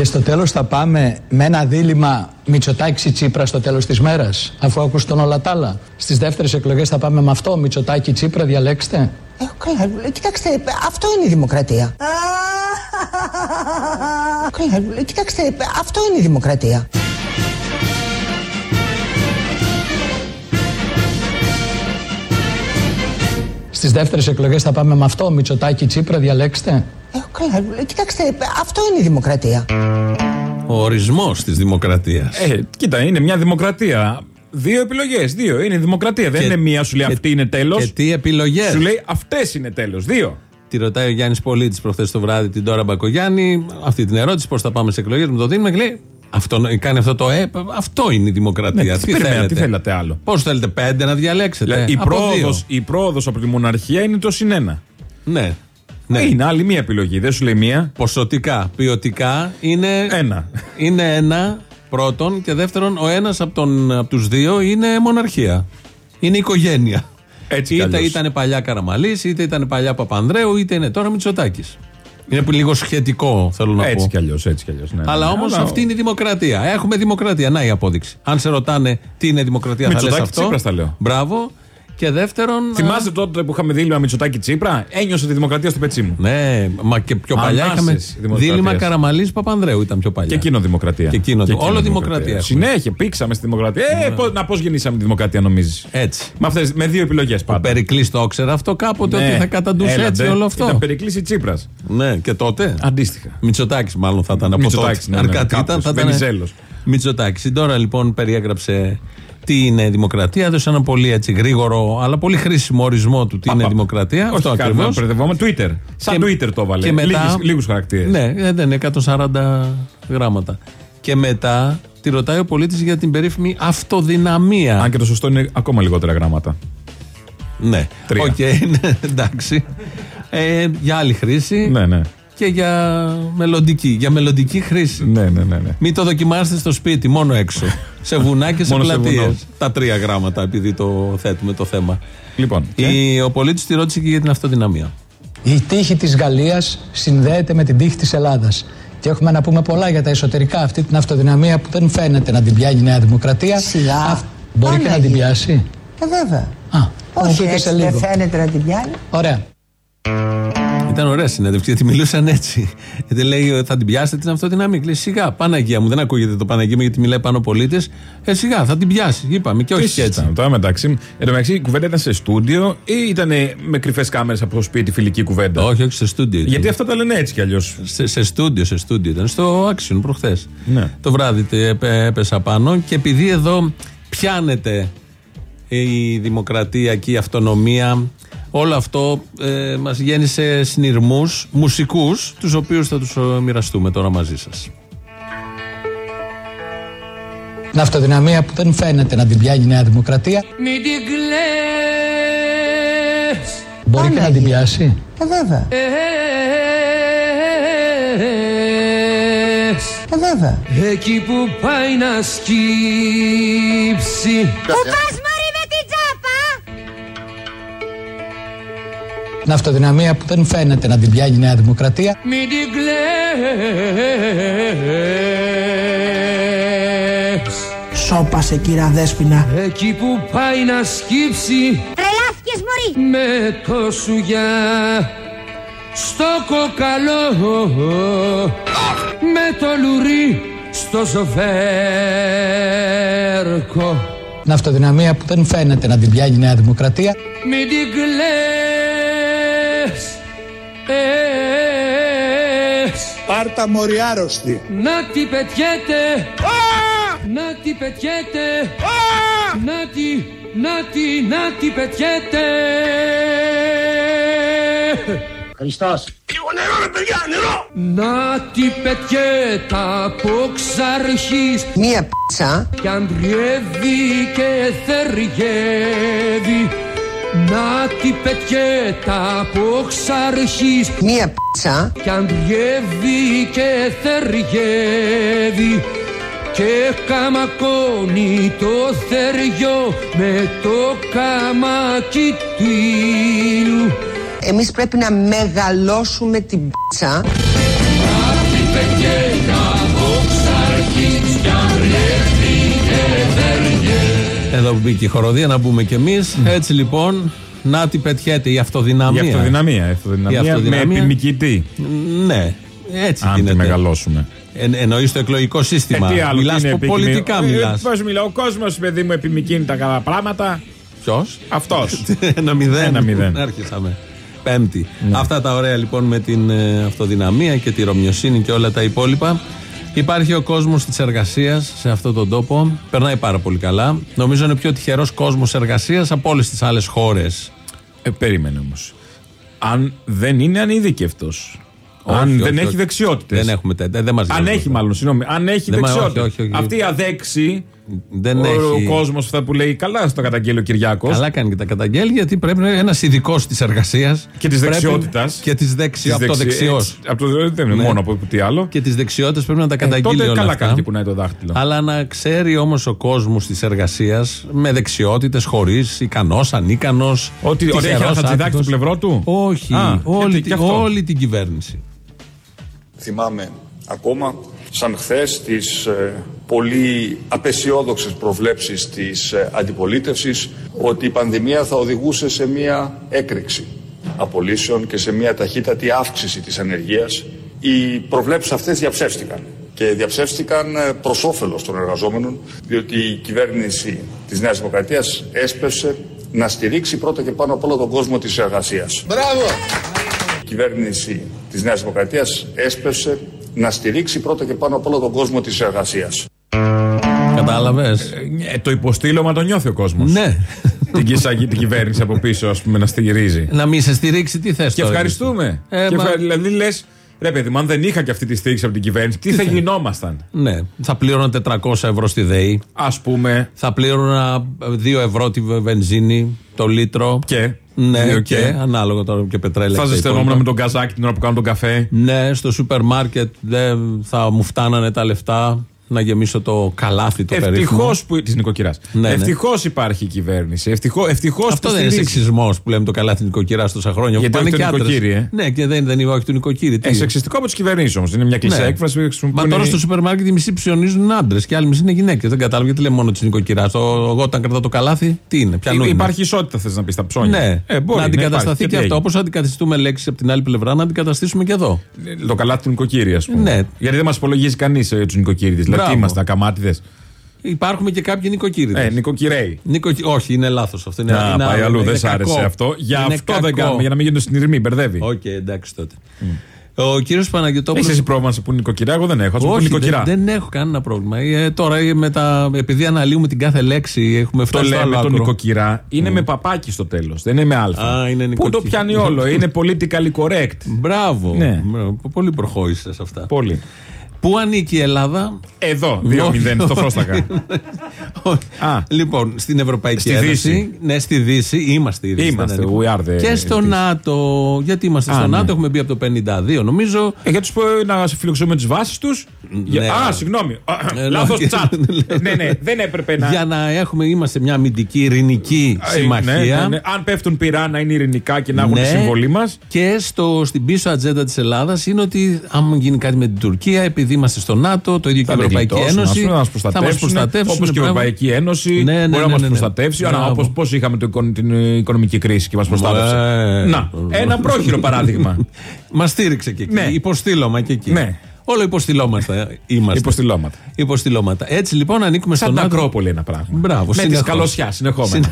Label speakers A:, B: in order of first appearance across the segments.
A: Και στο τέλος θα πάμε με ένα δίλημα Μητσοτάκη Τσίπρα στο τέλος της μέρας αφού ακούσουν όλα τα άλλα. Στις δεύτερες εκλογές θα πάμε με αυτό Μητσοτάκη Τσίπρα διαλέξτε.
B: Ε, καλά, κοιτάξτε, αυτό είναι η δημοκρατία. καλά, κοιτάξτε, αυτό είναι η δημοκρατία.
A: Στις δεύτερες εκλογές θα πάμε με αυτό Μητσοτάκη Τσίπρα διαλέξτε.
B: Ε, καλά, κοιτάξτε, αυτό είναι η δημοκρατία.
C: Ο ορισμός της δημοκρατίας.
D: Ε, κοίτα, είναι μια δημοκρατία. Δύο επιλογές. Δύο. Είναι δημοκρατία. Δεν
C: Και-
D: είναι μία, σου λέει
C: και-
D: αυτή είναι τέλος.
C: Και τι επιλογές;
D: Σου λέει αυτές είναι τέλος. Δύο.
C: Τη ρωτάει ο Γιάννης Πολίτης προχθές το βράδυ την τώρα Μπακογιάννη αυτή την ερώτηση: Πώς θα πάμε σε εκλογές με το Δήμο. Και λέει: αυτό, κάνει αυτό το ε, αυτό είναι η δημοκρατία.
D: Ναι, τι περιμένατε,
C: θέλετε.
D: τι θέλατε άλλο;
C: Πώς θέλετε, πέντε να διαλέξετε.
D: Δηλαδή, η,
C: Από δύο.
D: πρόοδος, η πρόοδος από τη μοναρχία είναι το συνένα.
C: Ναι. Ναι.
D: Είναι άλλη μία επιλογή. Δεν σου λέει μία.
C: Ποσοτικά, ποιοτικά είναι
D: Ένα.
C: είναι ένα πρώτον και δεύτερον ο ένας από, τον, από τους δύο είναι μοναρχία. Είναι οικογένεια.
D: Έτσι κι
C: είτε
D: αλλιώς.
C: ήταν παλιά Καραμαλής, είτε ήταν παλιά Παπανδρέου, είτε είναι τώρα Μητσοτάκης. Είναι που λίγο σχετικό θέλω να
D: Έτσι
C: πω.
D: κι αλλιώς. Έτσι κι αλλιώς, ναι,
C: Αλλά
D: ναι,
C: όμως
D: αλλά-
C: αυτή είναι η δημοκρατία. Έχουμε δημοκρατία. Να η απόδειξη. Αν σε ρωτάνε τι είναι δημοκρατία, θα λες
D: Μητσοτάκης,
C: αυτό.
D: Τσίπρας τα λέω.
C: Μπράβο. Και δεύτερον.
D: Θυμάστε τότε που είχαμε δίλημα Μητσοτάκη Τσίπρα, ένιωσα τη δημοκρατία στο πετσί μου.
C: Ναι, μα και πιο παλιά
D: Ανάσες
C: είχαμε
D: δημοκρατίας.
C: δίλημα Καραμαλής Παπανδρέου ήταν πιο παλιά.
D: Και εκείνο δημοκρατία.
C: Και εκείνο, όλο δημοκρατία έχουμε.
D: Συνέχεια, πήξαμε στη δημοκρατία. Ε, πώς- να πώς γεννήσαμε τη δημοκρατία, νομίζεις;
C: Έτσι.
D: Με, αυτές, με δύο επιλογές
C: Ο
D: πάντα.
C: Περικλής το ήξερε αυτό κάποτε
D: Ναι.
C: ότι θα καταντούσε
D: Έλατε.
C: έτσι όλο αυτό.
D: Ήταν Περικλής ή Τσίπρας.
C: Ναι, και τότε;
D: Αντίστοιχα.
C: Μητσοτάκης, μάλλον θα ήταν από
D: Μητσοτάκης,
C: τότε.
D: ναι, ναι,
C: Αν κάτι
D: κάπως.
C: ήταν, θα ήταν.
D: Βενιζέλος.
C: Μητσοτάκης. Τώρα λοιπόν περιέγραψε τι είναι δημοκρατία. Έδωσε ένα πολύ έτσι γρήγορο αλλά πολύ χρήσιμο ορισμό του τι είναι δημοκρατία.
D: Όχι,
C: αυτό
D: κάνουμε,
C: ακριβώς.
D: μπερδευόμαι. Twitter. Σαν
C: Και-
D: Twitter το έβαλε.
C: και μετά-
D: Λίγους, λίγους χαρακτήρες.
C: Ναι, ε, δεν είναι 140 γράμματα. Και μετά τη ρωτάει ο πολίτης για την περίφημη αυτοδυναμία.
D: Αν και το σωστό είναι ακόμα λιγότερα γράμματα.
C: Ναι,
D: Τρία.
C: Οκ, ναι, εντάξει. Ε, για άλλη χρήση
D: Ναι, ναι.
C: και για μελλοντική, για μελλοντική χρήση.
D: Ναι, ναι, ναι. ναι.
C: Μην το δοκιμάσετε στο σπίτι, μόνο έξω. Σε βουνά και σε
D: Μόνο σε
C: πλατείες.
D: βουνό.
C: Τα τρία γράμματα, επειδή το θέτουμε το θέμα.
D: Λοιπόν. και-
C: Η, ο πολίτης τη ρώτησε και για την αυτοδυναμία.
A: Η τύχη της Γαλλίας συνδέεται με την τύχη της Ελλάδας. Και έχουμε να πούμε πολλά για τα εσωτερικά, αυτή την αυτοδυναμία που δεν φαίνεται να την πιάνει η Νέα Δημοκρατία.
B: Σιγά.
A: Αυ- Μπορεί και να
B: Άναγε.
A: την πιάσει.
B: Ε, βέβαια.
A: Α, θα μου
B: Όχι
A: πείτε
B: έτσι,
A: σε
B: δεν
A: λίγο.
B: φαίνεται να την πιάνει.
A: Ωραία.
C: Ήταν ωραία συνέντευξη γιατί μιλούσαν έτσι. Γιατί λέει, θα την πιάσετε την αυτοδυναμία. Και Λέει, σιγά, Παναγία μου, δεν ακούγεται το Παναγία μου γιατί μιλάει πάνω ο πολίτη. Ε, σιγά, θα την πιάσει. Είπαμε και όχι
D: Τι
C: και έτσι.
D: συζητάμε Τώρα μεταξύ. Εν τω μεταξύ η κουβέντα ήταν σε στούντιο ή ήταν με κρυφές κάμερες από το σπίτι φιλική κουβέντα;
C: Όχι, όχι, σε στούντιο. ήταν.
D: Γιατί αυτά τα λένε έτσι κι αλλιώς.
C: Σε, σε στούντιο, σε στούντιο ήταν. Στο Action προχθές.
D: Ναι.
C: Το βράδυ τε- έπε- έπεσα πάνω και επειδή εδώ πιάνεται η δημοκρατία και η αυτονομία, όλο αυτό ε, μας γέννησε συνειρμούς μουσικούς, τους οποίους θα τους ε, μοιραστούμε τώρα μαζί σας.
A: Την αυτοδυναμία που δεν φαίνεται να την πιάνει η Νέα Δημοκρατία.
E: Μην την κλαις
A: Μπορεί και να
B: Άναγε.
A: την πιάσει.
B: Ε, βέβαια.
E: Ες,
B: Ε, βέβαια.
E: Εκεί που πάει να σκύψει
A: Την αυτοδυναμία που δεν φαίνεται να την πιάνει η Νέα Δημοκρατία.
E: Μην την κλαις
B: Σώπασε κύρα Δέσποινα.
E: Εκεί που πάει να σκύψει.
F: Τρελάθηκες μωρή.
E: Με το σουγιά Στο κοκαλό. Με το λουρί Στο ζοβέρκο
A: Την αυτοδυναμία που δεν φαίνεται να την πιάνει η Νέα Δημοκρατία.
E: Μην την κλαις Ες,
G: Πάρτα μοριάρωστη.
E: Να τη πετιέται. Να τη πετιέται. Να τη, να τη, να τη πετιέται. Να τη πετιέται από ξαρχής.
B: Μία πίτσα.
E: κι αντριεύει και θεριεύει να τη πετιέται από ξαρχής
B: Μία πίτσα.
E: κι αντριεύει και θεριεύει και καμακώνει το θεριό με το καμάκι του ήλιου
B: Εμείς πρέπει να μεγαλώσουμε την πίτσα.
E: Να τη
C: Εδώ μπήκε η χοροδία να μπούμε κι εμείς. Έτσι λοιπόν, να τι πετιέται η αυτοδυναμία.
D: Η αυτοδυναμία. Η αυτοδυναμία,
C: Η αυτοδυναμία.
D: με επιμική τι.
C: Ναι, έτσι
D: Αν τη
C: γίνεται.
D: μεγαλώσουμε.
C: Εν, εννοείς το εκλογικό σύστημα.
D: Ε, τι άλλο,
C: Μιλάς
D: τι είναι
C: πο-
D: επικοινή-
C: πολιτικά
D: Ε,
C: μιλάς.
D: Πώς μιλάω, ο κόσμος, παιδί μου, επιμηκύνει τα καλά πράγματα.
C: Ποιος;
D: Αυτός.
C: Ένα μηδέν.
D: Ένα μηδέν.
C: Άρχισαμε. Πέμπτη. Αυτά τα ωραία λοιπόν με την ε, αυτοδυναμία και τη ρωμιοσύνη και όλα τα υπόλοιπα. Υπάρχει ο κόσμος της εργασίας σε αυτόν τον τόπο. Περνάει πάρα πολύ καλά. Νομίζω είναι πιο τυχερός κόσμος εργασίας από όλες τις άλλες χώρες.
D: Ε, περίμενε όμως. Αν δεν είναι ανειδίκευτο. Αν
C: Όχι,
D: δεν
C: όχι,
D: έχει
C: όχι.
D: δεξιότητες.
C: Δεν έχουμε τέτοια. Δεν μας
D: Αν
C: νοιάζει
D: έχει,
C: αυτό.
D: μάλλον, συγγνώμη. Αν έχει
C: Δεν μα-
D: δεξιότητες.
C: όχι, όχι, όχι.
D: Αυτή η αδέξη.
C: Δεν
D: ο,
C: έχει.
D: ο κόσμος αυτά που λέει καλά στο καταγγέλει ο Κυριάκος.
C: Καλά κάνει και τα καταγγέλει γιατί πρέπει να είναι ένας ειδικός της εργασίας
D: Και της δεξιότητας.
C: Και της δεξιό. Από το δεξιός.
D: Από το δεν είναι
C: Ναι.
D: μόνο από τι άλλο.
C: Και τι δεξιότητε πρέπει να τα
D: Ε,
C: καταγγείλει
D: τότε
C: όλα
D: καλά
C: αυτά.
D: κάνει και κουνάει το δάχτυλο.
C: Αλλά να ξέρει όμως ο κόσμος της εργασίας με δεξιότητες, χωρίς, ικανός, ανίκανος.
D: Ότι, ότι έχει ένα χατζηδάκι στο πλευρό του;
C: Όχι.
D: Α,
C: όλη,
D: γιατί,
C: τη-
D: και αυτό.
C: όλη την κυβέρνηση.
F: Θυμάμαι ακόμα σαν χθες τις ε, πολύ απεσιόδοξες προβλέψεις της ε, αντιπολίτευσης ότι η πανδημία θα οδηγούσε σε μια έκρηξη απολύσεων και σε μια ταχύτατη αύξηση της ανεργίας. Οι προβλέψεις αυτές διαψεύστηκαν και διαψεύστηκαν ε, προς όφελος των εργαζόμενων διότι η κυβέρνηση της Νέας Δημοκρατίας έσπευσε να στηρίξει πρώτα και πάνω απ' όλο τον κόσμο της εργασίας. Η κυβέρνηση της Νέας Δημοκρατίας έσπευσε να στηρίξει πρώτα και πάνω απ' όλο τον κόσμο της εργασίας.
C: Κατάλαβες;
D: Ε, το υποστήλωμα το νιώθει ο κόσμος.
C: ναι.
D: την, κυσαγή- την κυβέρνηση από πίσω, ας πούμε, να στηρίζει.
C: να μην σε στηρίξει, τι θες
D: Και ευχαριστούμε.
C: Ε,
D: και
C: μα-
D: ευχα- Δηλαδή λες, ρε παιδί μου, αν δεν είχα και αυτή τη στήριξη από την κυβέρνηση, τι, θα γινόμασταν;
C: Ναι. Θα πλήρωνα 400 ευρώ στη ΔΕΗ.
D: Α πούμε.
C: Θα πλήρωνα 2 ευρώ τη βενζίνη, το λίτρο.
D: Και;
C: Ναι,
D: Δύο
C: και, ανάλογα τώρα και πετρέλαιο.
D: Θα
C: και τα
D: ζεσθενόμουν
C: υπόλοιπα.
D: με τον καζάκι την ώρα που κάνω τον καφέ.
C: Ναι, στο σούπερ μάρκετ δεν θα μου φτάνανε τα λεφτά να γεμίσω το καλάθι το περίφημο.
D: Ευτυχώ που. της νοικοκυράς.
C: Ναι, ναι.
D: Ευτυχώς υπάρχει η κυβέρνηση. Ευτυχώ ευτυχώς
C: Αυτό
D: που
C: δεν είναι
D: στηρίζει.
C: σεξισμός που λέμε το καλάθι νοικοκυράς τόσα χρόνια.
D: Γιατί
C: που πάνε
D: όχι το
C: και άντρες.
D: νοικοκύρι, ε.
C: Ναι, και δεν, δεν είναι όχι του νοικοκύρι. Τι.
D: Ε, σεξιστικό από τις κυβερνήσεις όμως. Είναι μια κλεισέ
C: Ναι.
D: έκφραση που
C: Μα
D: χρησιμοποιούν.
C: τώρα
D: οι-
C: στο σούπερ μάρκετ οι μισοί ψιονίζουν άντρες και άλλοι μισοί είναι γυναίκες. Δεν κατάλαβα γιατί λέμε μόνο της νοικοκυράς. Εγώ όταν κρατάω το καλάθι, τι είναι, πιανού είναι.
D: Υπάρχει ισότητα, θες να πεις στα ψώνια.
C: Ναι,
D: ε, μπορεί,
C: να
D: ναι,
C: αντικατασταθεί
D: υπάρχει.
C: και
D: τι
C: αυτό.
D: έγινε.
C: Όπως αντικαθιστούμε λέξεις από την άλλη πλευρά, να αντικαταστήσουμε και εδώ.
D: Ε, Το καλάθι του νοικοκύρη, ας πούμε.
C: Ναι.
D: Γιατί δεν μας υπολογίζει κανείς ε, τους νοικοκύριδες. Δηλαδή,
C: Μπράβο.
D: τι είμαστε, ακαμάτηδες.
C: Υπάρχουμε και κάποιοι νοικοκύριδες.
D: Ε, νοικοκυρέοι.
C: Νοικοκυ... Όχι, είναι λάθος αυτό. Είναι,
D: Να,
C: είναι
D: πάει
C: άλλο,
D: αλλού,
C: είναι
D: δεν σ' άρεσε
C: κακό.
D: αυτό. Για
C: Είναι
D: αυτό
C: κακό.
D: δεν κάνουμε, για να μην γίνονται συνειρμοί, μπερδεύει.
C: Οκ, εντάξει τότε. Ο κύριος Παναγιωτόπουλος.
D: Έχεις εσύ πρόβλημα σε που είναι νοικοκυρά, εγώ δεν έχω. Α πούμε
C: Όχι,
D: νοικοκυρά.
C: δεν, δεν έχω κανένα πρόβλημα. Ε, τώρα ε, με τα, επειδή αναλύουμε την κάθε λέξη, έχουμε
D: Το
C: φτάσει στο άλλο
D: λέμε το
C: άκρο.
D: νοικοκυρά είναι με παπάκι στο τέλος. Δεν είναι με άλφα.
C: Α, είναι
D: Πού το
C: νοικοκυ-
D: πιάνει όλο. είναι politically correct.
C: Μπράβο.
D: Ναι.
C: Μπράβο. Πολύ προχώρησες σε αυτά.
D: Πολύ.
C: Πού ανήκει η Ελλάδα;
D: Εδώ,
C: Όχι.
D: 2-0 στο Φρόστακα. Α.
C: Λοιπόν, στην Ευρωπαϊκή
D: Στη
C: Ένωση.
D: Δύση.
C: Ναι, στη Δύση. Είμαστε η Δύση.
D: Είμαστε,
C: δεν ανήκουμε.
D: we are the
C: Και στο
D: Δύση.
C: ΝΑΤΟ. Γιατί είμαστε
D: Α,
C: στο
D: ναι.
C: ΝΑΤΟ, έχουμε μπει από το 52, νομίζω.
D: Ε, για τους που να σε φιλοξενούμε τις βάσεις τους.
C: Ναι.
D: Α, συγγνώμη.
C: Ε,
D: Λάθος
C: ναι.
D: τσάτ. ναι, ναι, δεν έπρεπε να.
C: Για να έχουμε, είμαστε μια αμυντική ειρηνική
D: Ε,
C: συμμαχία.
D: ναι, ναι, ναι. Αν πέφτουν πυρά να είναι ειρηνικά και να έχουν
C: Ναι.
D: τη συμβολή μας.
C: Και στο, στην πίσω ατζέντα της Ελλάδας είναι ότι άμα γίνει κάτι με την Τουρκία, επειδή είμαστε στο ΝΑΤΟ, το ίδιο και η Ευρωπαϊκή Ένωση,
D: θα μας
C: θα μας
D: προστατεύσουν.
C: προστατεύσουν.
D: Όπως και η
C: μπράβο.
D: Ευρωπαϊκή Ένωση
C: Ναι, ναι,
D: μπορεί
C: ναι,
D: να μας
C: ναι, ναι.
D: προστατεύσει.
C: Μπράβο.
D: Όπως πώς είχαμε το, εικον- την ε, οικονομική κρίση και μας προστάτευσε.
C: Ε,
D: Να, ένα πρόχειρο παράδειγμα.
C: Μας στήριξε και εκεί.
D: Ναι.
C: Υποστήλωμα και εκεί.
D: Ναι.
C: Όλο υποστηλώματα είμαστε.
D: Υποστηλώματα.
C: Υποστηλώματα. Έτσι λοιπόν ανήκουμε
D: Σαν
C: στον
D: την
C: ΝΑΤΟ.
D: Ακρόπολη ένα πράγμα.
C: Μπράβο,
D: Με της
C: συνεχώς.
D: καλωσιά συνεχόμενα.
C: Συνε-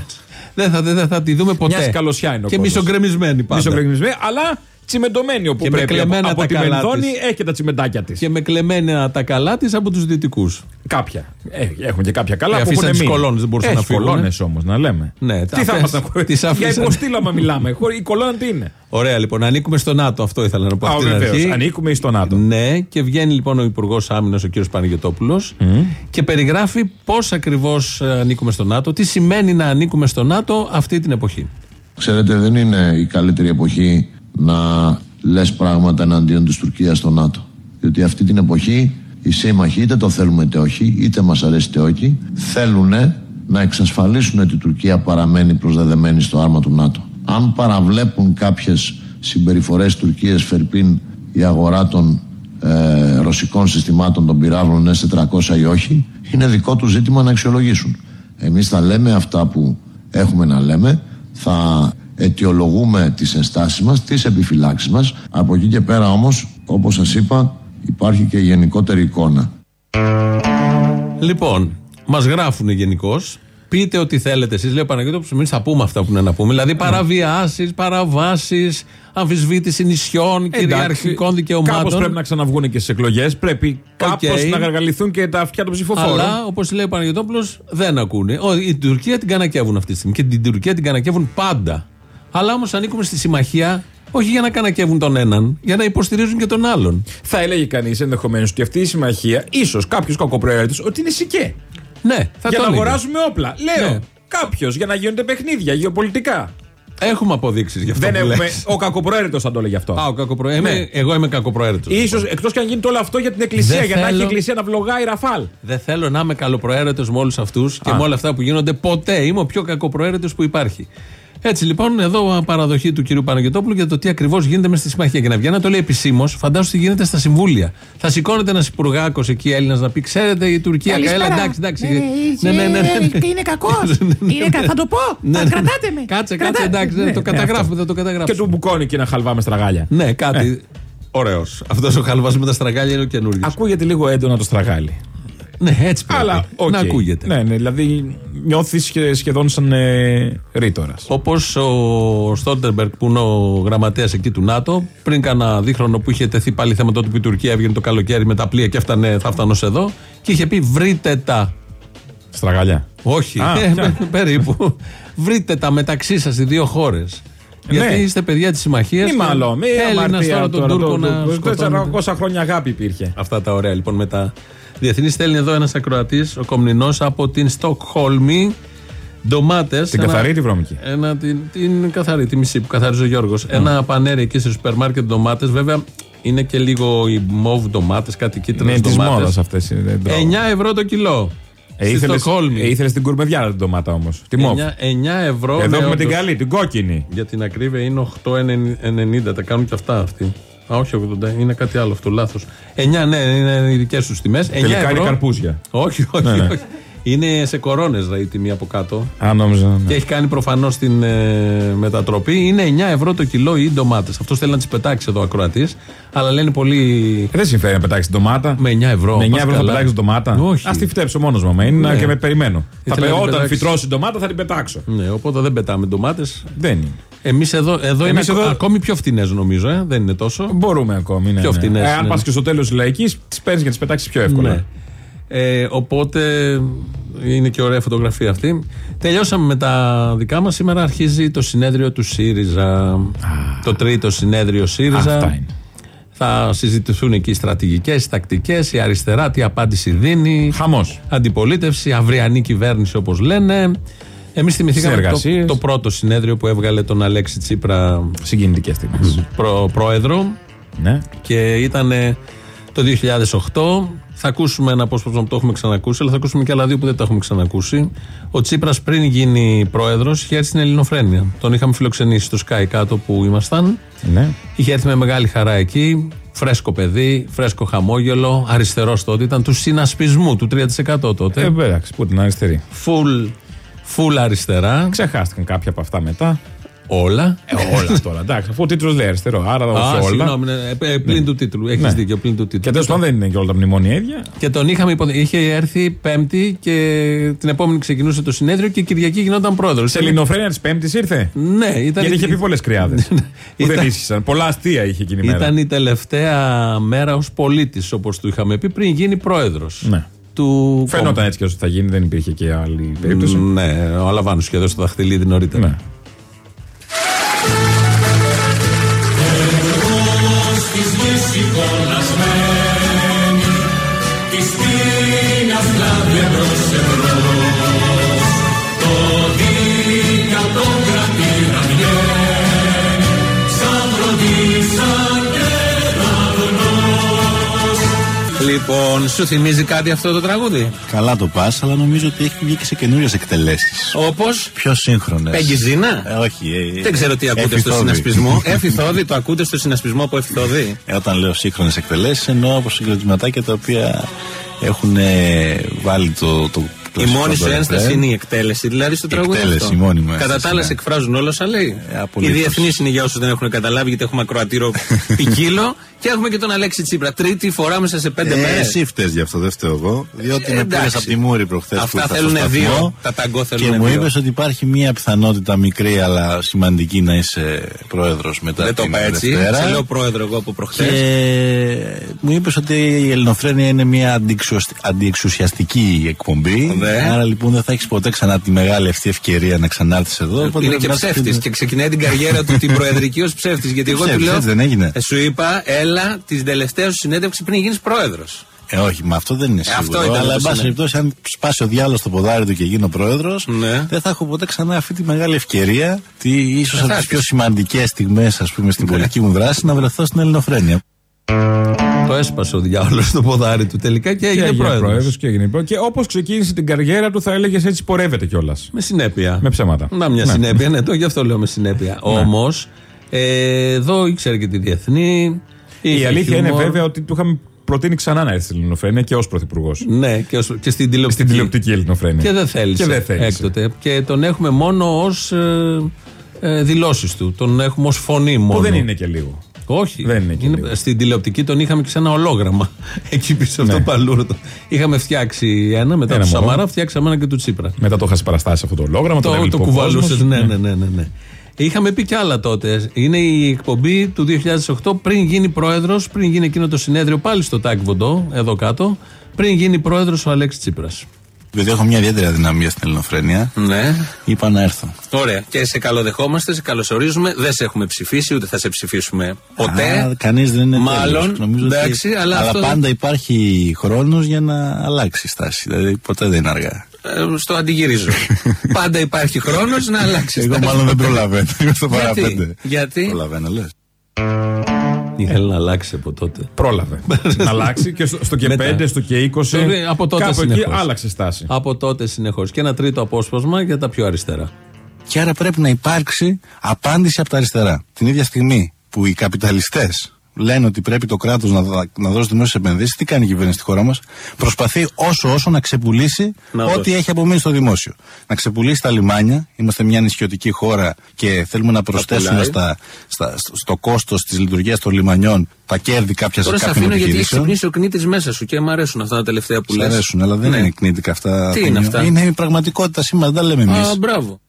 C: Δεν θα, δεν θα τη δούμε ποτέ.
D: Μια σκαλωσιά είναι ο
C: Και
D: κόσμος.
C: μισογκρεμισμένη πάντα.
D: Μισογκρεμισμένη, αλλά τσιμεντωμένη όπου
C: Και με
D: πρέπει. Από,
C: κλεμμένα
D: από
C: τα
D: τη
C: καλά
D: Μενδόνη
C: της.
D: έχει και τα τσιμεντάκια της.
C: Και με κλεμμένα τα καλά της από τους δυτικούς.
D: Κάποια. Ε, έχουμε και κάποια καλά
C: Ε,
D: που
C: αφήσαν
D: έχουν
C: τις
D: μείνει.
C: κολόνες, δεν μπορούσαν
D: Έχει
C: να φύγουν.
D: κολόνες όμως να λέμε.
C: Ναι,
D: τι θα
C: αυτές
D: μας να
C: τις
D: Για
C: αφήσαν.
D: υποστήλωμα μιλάμε. Χωρί- Η κολόνα τι είναι;
C: Ωραία λοιπόν, ανήκουμε στο ΝΑΤΟ. Αυτό ήθελα να πω
D: Α,
C: από την
D: βεβαίως.
C: αρχή.
D: Ανήκουμε στο ΝΑΤΟ.
C: Ναι, και βγαίνει λοιπόν ο Υπουργός Άμυνας, ο κ. Παναγιοτόπουλος, και περιγράφει πώς ακριβώς ανήκουμε στο ΝΑΤΟ, τι σημαίνει να ανήκουμε στο ΝΑΤΟ αυτή την εποχή.
H: Ξέρετε, δεν είναι η καλύτερη εποχή να λες πράγματα εναντίον της Τουρκίας στο ΝΑΤΟ. Διότι αυτή την εποχή οι σύμμαχοι, είτε το θέλουμε είτε όχι, είτε μας αρέσει είτε όχι, θέλουν να εξασφαλίσουν ότι η Τουρκία παραμένει προσδεδεμένη στο άρμα του ΝΑΤΟ. Αν παραβλέπουν κάποιες συμπεριφορές Τουρκίας, Φερπίν, η αγορά των ε, ρωσικών συστημάτων των πυράβλων S400 ή όχι, είναι δικό τους ζήτημα να αξιολογήσουν. Εμείς θα λέμε αυτά που έχουμε να λέμε, θα αιτιολογούμε τις ενστάσεις μας, τις επιφυλάξεις μας. Από εκεί και πέρα όμως, όπως σας είπα, υπάρχει και η γενικότερη εικόνα.
C: Λοιπόν, μας γράφουν γενικώς. Πείτε ό,τι θέλετε εσείς, λέει ο Παναγιώτοπουλο. Εμείς θα πούμε αυτά που είναι να πούμε. Δηλαδή παραβιάσεις, παραβάσεις, αμφισβήτηση νησιών, κυριαρχικών δικαιωμάτων.
D: Κάπως πρέπει να ξαναβγούν και στις εκλογές. Πρέπει κάπως
C: Οκ.
D: να γαργαληθούν και τα αυτιά των ψηφοφόρων.
C: Αλλά, όπως λέει ο Παναγιωτόπουλος, δεν ακούνε. Ο, η Τουρκία την κανακεύουν αυτή τη στιγμή. Και την Τουρκία την κανακεύουν πάντα. Αλλά όμως ανήκουμε στη συμμαχία όχι για να κανακεύουν τον έναν, για να υποστηρίζουν και τον άλλον.
D: Θα έλεγε κανείς ενδεχομένως ότι αυτή η συμμαχία, ίσως κάποιος κακοπροαίρετος, ότι είναι σικέ.
C: Ναι, θα
D: για
C: το
D: να
C: έλεγε.
D: αγοράζουμε όπλα. Λέω.
C: Ναι.
D: Κάποιος για να γίνονται παιχνίδια γεωπολιτικά.
C: Έχουμε αποδείξεις γι' αυτό.
D: Δεν
C: που
D: έχουμε.
C: λες.
D: Ο κακοπροαίρετος θα το έλεγε αυτό.
C: Α, ο κακοπροαίρετος.
D: Ναι.
C: Εγώ είμαι κακοπροαίρετος.
D: σω εκτός και αν γίνεται όλο αυτό για την εκκλησία.
C: Δεν
D: για να έχει η
C: θέλω.
D: εκκλησία να βλογάει ραφάλ.
C: Δεν θέλω να είμαι καλοπροαίρετος με όλους αυτούς και
D: Α.
C: με όλα αυτά που γίνονται ποτέ. Είμαι ο πιο κακοπροαίρετος που υπάρχει. Έτσι λοιπόν, εδώ παραδοχή του κυρίου Παναγιώτοπουλου για το τι ακριβώς γίνεται με στη συμμαχία. Και να βγαίνει να το λέει επισήμως, φαντάζομαι τι γίνεται στα συμβούλια. Θα σηκώνεται ένας υπουργάκος εκεί Έλληνας να πει: Ξέρετε, η Τουρκία. Έλα, εντάξει, εντάξει. Ναι, ναι, ναι, ναι.
B: Είναι κακός; Είναι κα- Θα το πω.
C: Ναι,
B: Θα
C: ναι.
B: κρατάτε με.
C: Κάτσε,
B: Κρατά-
C: κάτσε, εντάξει,
D: Ναι,
C: ναι, το
D: ναι,
C: καταγράφουμε,
D: αυτό.
C: θα το
D: Και
C: καταγράψουμε.
D: του μπουκώνει και να χαλβάμε στραγάλια.
C: Ναι, κάτι. Ωραίος. Αυτός ο χαλβά με τα στραγάλια είναι ο καινούριο.
D: Ακούγεται λίγο έντονα το στραγάλι.
C: Ναι, έτσι πρέπει.
D: Αλλά οκ.
C: να ακούγεται.
D: Ναι, ναι, δηλαδή νιώθεις σχεδόν σαν ε, ρήτορας.
C: Όπως ο Στόλτερμπεργκ, που είναι ο γραμματέας εκεί του ΝΑΤΟ, πριν κάνα δίχρονο που είχε τεθεί πάλι θέμα τότε που η Τουρκία έβγαινε το καλοκαίρι με τα πλοία και έφτανε, θα φτάνω εδώ, και είχε πει: Βρείτε τα.
D: Στραγαλιά.
C: Όχι,
D: Α,
C: ε,
D: ποια;
C: περίπου. Βρείτε τα μεταξύ σας οι δύο χώρες. Γιατί
D: Ναι.
C: είστε παιδιά της συμμαχίας.
D: Μη μάλλον, μη
C: Έλληνας
D: αμαρτία
C: τώρα τον
D: τώρα,
C: Τούρκο
D: το-
C: να
D: το-
C: σκοτώνετε.
D: 400 χρόνια αγάπη υπήρχε.
C: Αυτά τα ωραία λοιπόν με τα διεθνής. Στέλνει εδώ ένας ακροατής, ο Κομνηνός από την Στοκχόλμη. Ντομάτες.
D: Την καθαρή ή τη βρώμικη;
C: Ένα, την, την καθαρή, τη μισή που καθαρίζει ο Γιώργος. Ένα πανέρι εκεί στο σούπερ μάρκετ ντομάτες. Βέβαια είναι και λίγο οι μοβ ντομάτες, κάτι κίτρινες
D: Είναι τη
C: ντομάτες.
D: μόδας αυτές.
C: 9 ευρώ το κιλό.
D: Ε,
C: Στη
D: ήθελες,
C: Στοκχόλμη.
D: ε, ήθελες την κουρμεδιά την ντομάτα όμως. Τη
C: 9,
D: μόβ.
C: 9 ευρώ.
D: Εδώ
C: ναι,
D: έχουμε την
C: όντως.
D: καλή, την κόκκινη.
C: Για την ακρίβεια είναι 8,90. Τα κάνουν και αυτά αυτοί. Α, όχι 80, είναι κάτι άλλο αυτό, λάθος. 9, ναι, είναι οι δικές τους τιμές.
D: Τελικά είναι καρπούζια.
C: Όχι, όχι,
D: Ναι, ναι.
C: όχι. Είναι σε κορώνες η τιμή από κάτω.
D: Αν νόμιζα. ναι.
C: Και έχει κάνει προφανώς την ε, μετατροπή. Είναι 9 ευρώ το κιλό οι ντομάτες. Αυτό θέλει να τις πετάξει εδώ ο ακροατής. Αλλά λένε πολύ.
D: Ε, Δεν συμφέρει να πετάξει την ντομάτα.
C: Με 9 ευρώ.
D: Με 9
C: πας
D: ευρώ θα
C: καλά.
D: πετάξεις την ντομάτα.
C: Όχι.
D: Α τη φτέψω μόνος μου. Είναι
C: Ναι.
D: και με περιμένω. Θα
C: Ήθελα
D: πει,
C: να την
D: όταν
C: πετάξεις.
D: φυτρώσει την ντομάτα θα την πετάξω.
C: Ναι, οπότε δεν πετάμε ντομάτες.
D: Δεν είναι.
C: Εμείς εδώ, εδώ είναι
D: Εμείς
C: ακο-
D: εδώ-
C: ακόμη πιο φτηνές νομίζω, ε; δεν είναι τόσο.
D: Μπορούμε ακόμη. Ναι,
C: Πιο
D: ναι.
C: φτηνές
D: Ε, αν
C: είναι.
D: πας και στο τέλος τη λαϊκής, τις παίρνεις και τις πετάξεις πιο εύκολα.
C: Ναι. Ε, οπότε είναι και ωραία φωτογραφία αυτή. Τελειώσαμε με τα δικά μας. Σήμερα αρχίζει το συνέδριο του ΣΥΡΙΖΑ. το τρίτο συνέδριο ΣΥΡΙΖΑ.
D: Αυτά είναι.
C: Θα συζητηθούν εκεί οι στρατηγικές, οι τακτικές, η αριστερά, τι απάντηση δίνει.
D: Χαμός.
C: Αντιπολίτευση, αυριανή κυβέρνηση όπως λένε. Εμείς θυμηθήκαμε το,
D: Συνεργασίες.
C: το πρώτο συνέδριο που έβγαλε τον Αλέξη Τσίπρα
D: Συγκινητικές στιγμές.
C: προ, πρόεδρο
D: Ναι.
C: και ήταν το 2008. Θα ακούσουμε ένα απόσπασμα που το έχουμε ξανακούσει, αλλά θα ακούσουμε και άλλα δύο που δεν τα έχουμε ξανακούσει. Ο Τσίπρας πριν γίνει πρόεδρος είχε έρθει στην Ελληνοφρένεια. Τον είχαμε φιλοξενήσει στο Sky κάτω που ήμασταν.
D: ναι.
C: Είχε έρθει με μεγάλη χαρά εκεί. Φρέσκο παιδί, φρέσκο χαμόγελο, αριστερός τότε. Ήταν του συνασπισμού, του 3% τότε.
D: Ε, εντάξει, πού την αριστερή.
C: Full, full αριστερά.
D: Ξεχάστηκαν κάποια από αυτά μετά.
C: Όλα.
D: Ε, όλα τώρα. Εντάξει, αφού ο τίτλο λέει αριστερό. Άρα
C: Α,
D: όχι όλα.
C: συγγνώμη, ναι, ε, ε, πλην του τίτλου. Έχεις
D: Ναι.
C: δίκιο, πλην του τίτλου.
D: Και τέλος πάντων δεν είναι και όλα τα μνημόνια ίδια.
C: Και τον είχαμε υποδε... Είχε έρθει Πέμπτη και την επόμενη ξεκινούσε το συνέδριο και Κυριακή γινόταν πρόεδρος.
D: Σε ελληνοφρένεια τη Πέμπτης ήρθε;
C: Ναι, ήταν.
D: Γιατί είχε πει πολλές κρυάδες. που
C: Ήταν-
D: δεν ίσχυσαν. Πολλά αστεία είχε εκείνη η μέρα.
C: Ήταν η τελευταία μέρα ως πολίτης, όπως του είχαμε πει, πριν γίνει πρόεδρος.
D: Ναι.
C: Του
D: Φαίνονταν έτσι και όσο θα γίνει, δεν υπήρχε και άλλη περίπτωση.
C: Ναι, ο Αλαβάνος και εδώ στο δαχτυλίδι νωρίτερα.
D: Ναι.
C: Λοιπόν, σου θυμίζει κάτι αυτό το τραγούδι;
I: Καλά το πας, αλλά νομίζω ότι έχει βγει και σε καινούριες εκτελέσεις.
C: Όπως;
I: Πιο σύγχρονες.
C: Πέγγιζίνα.
I: Ε, όχι. Ε,
C: Δεν ξέρω τι ακούτε στο
I: εφηθόδη.
C: συνασπισμό. Εφηθόδη, το ακούτε στο συνασπισμό από εφηθόδη;
I: Ε, όταν λέω σύγχρονες εκτελέσεις, εννοώ από συγκροτηματάκια τα οποία έχουν ε, βάλει το, το έκφραση.
J: Η μόνη σου
I: στον
J: ένσταση
I: ρεφρέν.
J: είναι η εκτέλεση, δηλαδή στο
I: Η
J: τραγούδι.
I: εκτέλεση,
J: αυτό.
I: η μόνη μου
J: Κατά
I: ένσταση,
J: τα άλλα,
I: ναι.
J: σε εκφράζουν όλα όσα λέει.
I: Ε,
J: οι
I: απολύτως.
J: διεθνεί είναι για όσους δεν έχουν καταλάβει, γιατί έχουμε ακροατήριο ποικίλο. Και έχουμε και τον Αλέξη Τσίπρα. Τρίτη φορά μέσα σε πέντε
I: Ε,
J: μέρες.
I: εσύ φταίς γι' αυτό, δεν φταίω εγώ. Διότι
J: Ε,
I: με
J: εντάξει.
I: πήρε από τη Μούρη προχθές που
J: Αυτά
I: ήρθα
J: θέλουν
I: στο
J: δύο.
I: σταθμό
J: Τα ταγκό θέλουν
I: Και μου
J: δύο.
I: είπες ότι υπάρχει μια πιθανότητα μικρή αλλά σημαντική να είσαι πρόεδρος μετά
J: Δεν το
I: την
J: είπα έτσι.
I: Δευτέρα.
J: Σε λέω πρόεδρο εγώ από προχθές.
I: Και μου είπες ότι η Ελληνοφρένεια είναι μια αντιεξουσ- αντιεξουσιαστική εκπομπή.
J: Ναι.
I: Άρα λοιπόν δεν θα έχεις ποτέ ξανά τη μεγάλη αυτή ευκαιρία να ξανάρθεις εδώ. οπότε
J: Είναι
I: πρέπει
J: και
I: να είσαι-
J: ψεύτης και ξεκινάει την καριέρα του την προεδρική ως ψεύτης. Γιατί εγώ του
I: Ψεύτης,
J: λέω.
I: έτσι δεν έγινε.
J: Ε, Σου είπα, έλα την τελευταίας σου συνέντευξης πριν γίνεις πρόεδρος.
I: Ε, όχι, μα αυτό δεν είναι
J: Ε, αυτό
I: σίγουρο.
J: ήταν
I: αλλά,
J: το
I: εν πάση
J: σημείο.
I: περιπτώσει, αν σπάσει ο διάλογος στο ποδάρι του και γίνω πρόεδρος,
J: Ναι.
I: δεν θα έχω ποτέ ξανά αυτή τη μεγάλη ευκαιρία, τη ίσως
J: θα
I: από τις
J: έχεις.
I: πιο σημαντικές στιγμές, ας πούμε, στην πολιτική μου δράση, να βρεθώ στην Ελληνοφρένεια.
J: Ναι.
C: Το έσπασε ο διάολο στο ποδάρι του τελικά και
D: Και
C: έγινε
D: έγινε
C: πρόεδρος.
D: πρόεδρος και έγινε πρόεδρος. Και όπως ξεκίνησε την καριέρα του, θα έλεγες έτσι πορεύεται κιόλας.
C: Με συνέπεια.
D: Με ψέματα.
C: Να μια
D: Ναι.
C: συνέπεια, ναι, το γι' αυτό λέω με συνέπεια. Όμως, ε, εδώ ήξερε και τη διεθνή.
D: Η
C: είχε
D: αλήθεια είναι
C: χιούμορ.
D: βέβαια ότι του είχαμε προτείνει ξανά να έρθει στην Ελληνοφρένεια και ως πρωθυπουργός.
C: Ναι, και, ως- και στην τηλεοπτική.
D: Στην τηλεοπτική Ελληνοφρένεια.
C: Και δεν θέλησε,
D: Και δεν θέλησε.
C: έκτοτε. Και τον έχουμε μόνο ως ε, ε, δηλώσεις του. Τον έχουμε ως φωνή μόνο.
D: Που δεν είναι και λίγο.
C: Όχι.
D: Δεν είναι και λίγο.
C: στην τηλεοπτική τον είχαμε και σε ένα ολόγραμμα. Εκεί πίσω από
D: Ναι.
C: το παλούρδο. Είχαμε φτιάξει ένα μετά
D: Ένα
C: του
D: μόνο.
C: Σαμαρά, φτιάξαμε ένα και του Τσίπρα.
D: Μετά το είχα παραστάσει αυτό το ολόγραμμα. τον
C: Το,
D: έβλεπε
C: το
D: ο
C: κουβαλούσες.
D: κόσμος.
C: Ναι, ναι, ναι, ναι, ναι. Είχαμε πει κι άλλα τότε. Είναι η εκπομπή του 2008 πριν γίνει πρόεδρος, πριν γίνει εκείνο το συνέδριο πάλι στο Τάκ Βοντό, εδώ κάτω. Πριν γίνει πρόεδρος ο Αλέξης Τσίπρας.
I: Επειδή έχω μια ιδιαίτερη αδυναμία στην Ελληνοφρένεια,
J: Ναι.
I: είπα να έρθω.
J: Ωραία. Και σε καλοδεχόμαστε, σε καλωσορίζουμε. Δεν σε έχουμε ψηφίσει, ούτε θα σε ψηφίσουμε ποτέ.
I: Κανείς δεν είναι
J: Μάλλον,
I: τέλειος. Νομίζω ότι-
J: εντάξει, αλλά αυτό δεν-
I: πάντα υπάρχει χρόνος για να αλλάξει η στάση. Δηλαδή ποτέ δεν είναι αργά.
J: Ε, στο αντιγυρίζω. Πάντα υπάρχει χρόνος να αλλάξεις.
I: Εγώ μάλλον δεν προλαβαίνω. Είμαι στο
J: Γιατί;
I: παραπέντε.
J: Γιατί;
I: Προλαβαίνω, λες.
C: Ήθελε να αλλάξει από τότε;
D: Πρόλαβε. να αλλάξει και στο, στο και
C: Μετά.
D: 5, στο και 20.
C: Στο- από τότε
D: κάπου εκεί
C: συνεχώς.
D: άλλαξε στάση.
C: Από τότε συνεχώς. Και ένα τρίτο απόσπασμα για τα πιο αριστερά.
I: Και άρα πρέπει να υπάρξει απάντηση από τα αριστερά. Την ίδια στιγμή που οι καπιταλιστές λένε ότι πρέπει το κράτος να, δα- να δώσει δημόσιες επενδύσεις, τι κάνει η κυβέρνηση στη χώρα μας; Προσπαθεί όσο όσο να ξεπουλήσει
J: Να
I: ό,τι
J: δώσει.
I: έχει απομείνει στο δημόσιο. Να ξεπουλήσει τα λιμάνια. Είμαστε μια νησιωτική χώρα και θέλουμε να προσθέσουμε
J: πουλάει.
I: στα, στα, στο, στο κόστος της λειτουργίας των λιμανιών τα κέρδη κάποια
J: Τώρα σε
I: κάποιων
J: αφήνω γιατί έχει
I: επιχειρήσεων.
J: ξυπνήσει ο κνήτης μέσα σου και μου αρέσουν αυτά τα τελευταία που
I: Σ'
J: λες.
I: αρέσουν, αλλά δεν είναι κνήτικα αυτά.
J: Τι είναι αυτά;
I: Είναι η πραγματικότητα σήμερα, δεν τα λέμε εμείς.
J: Α, μπράβο.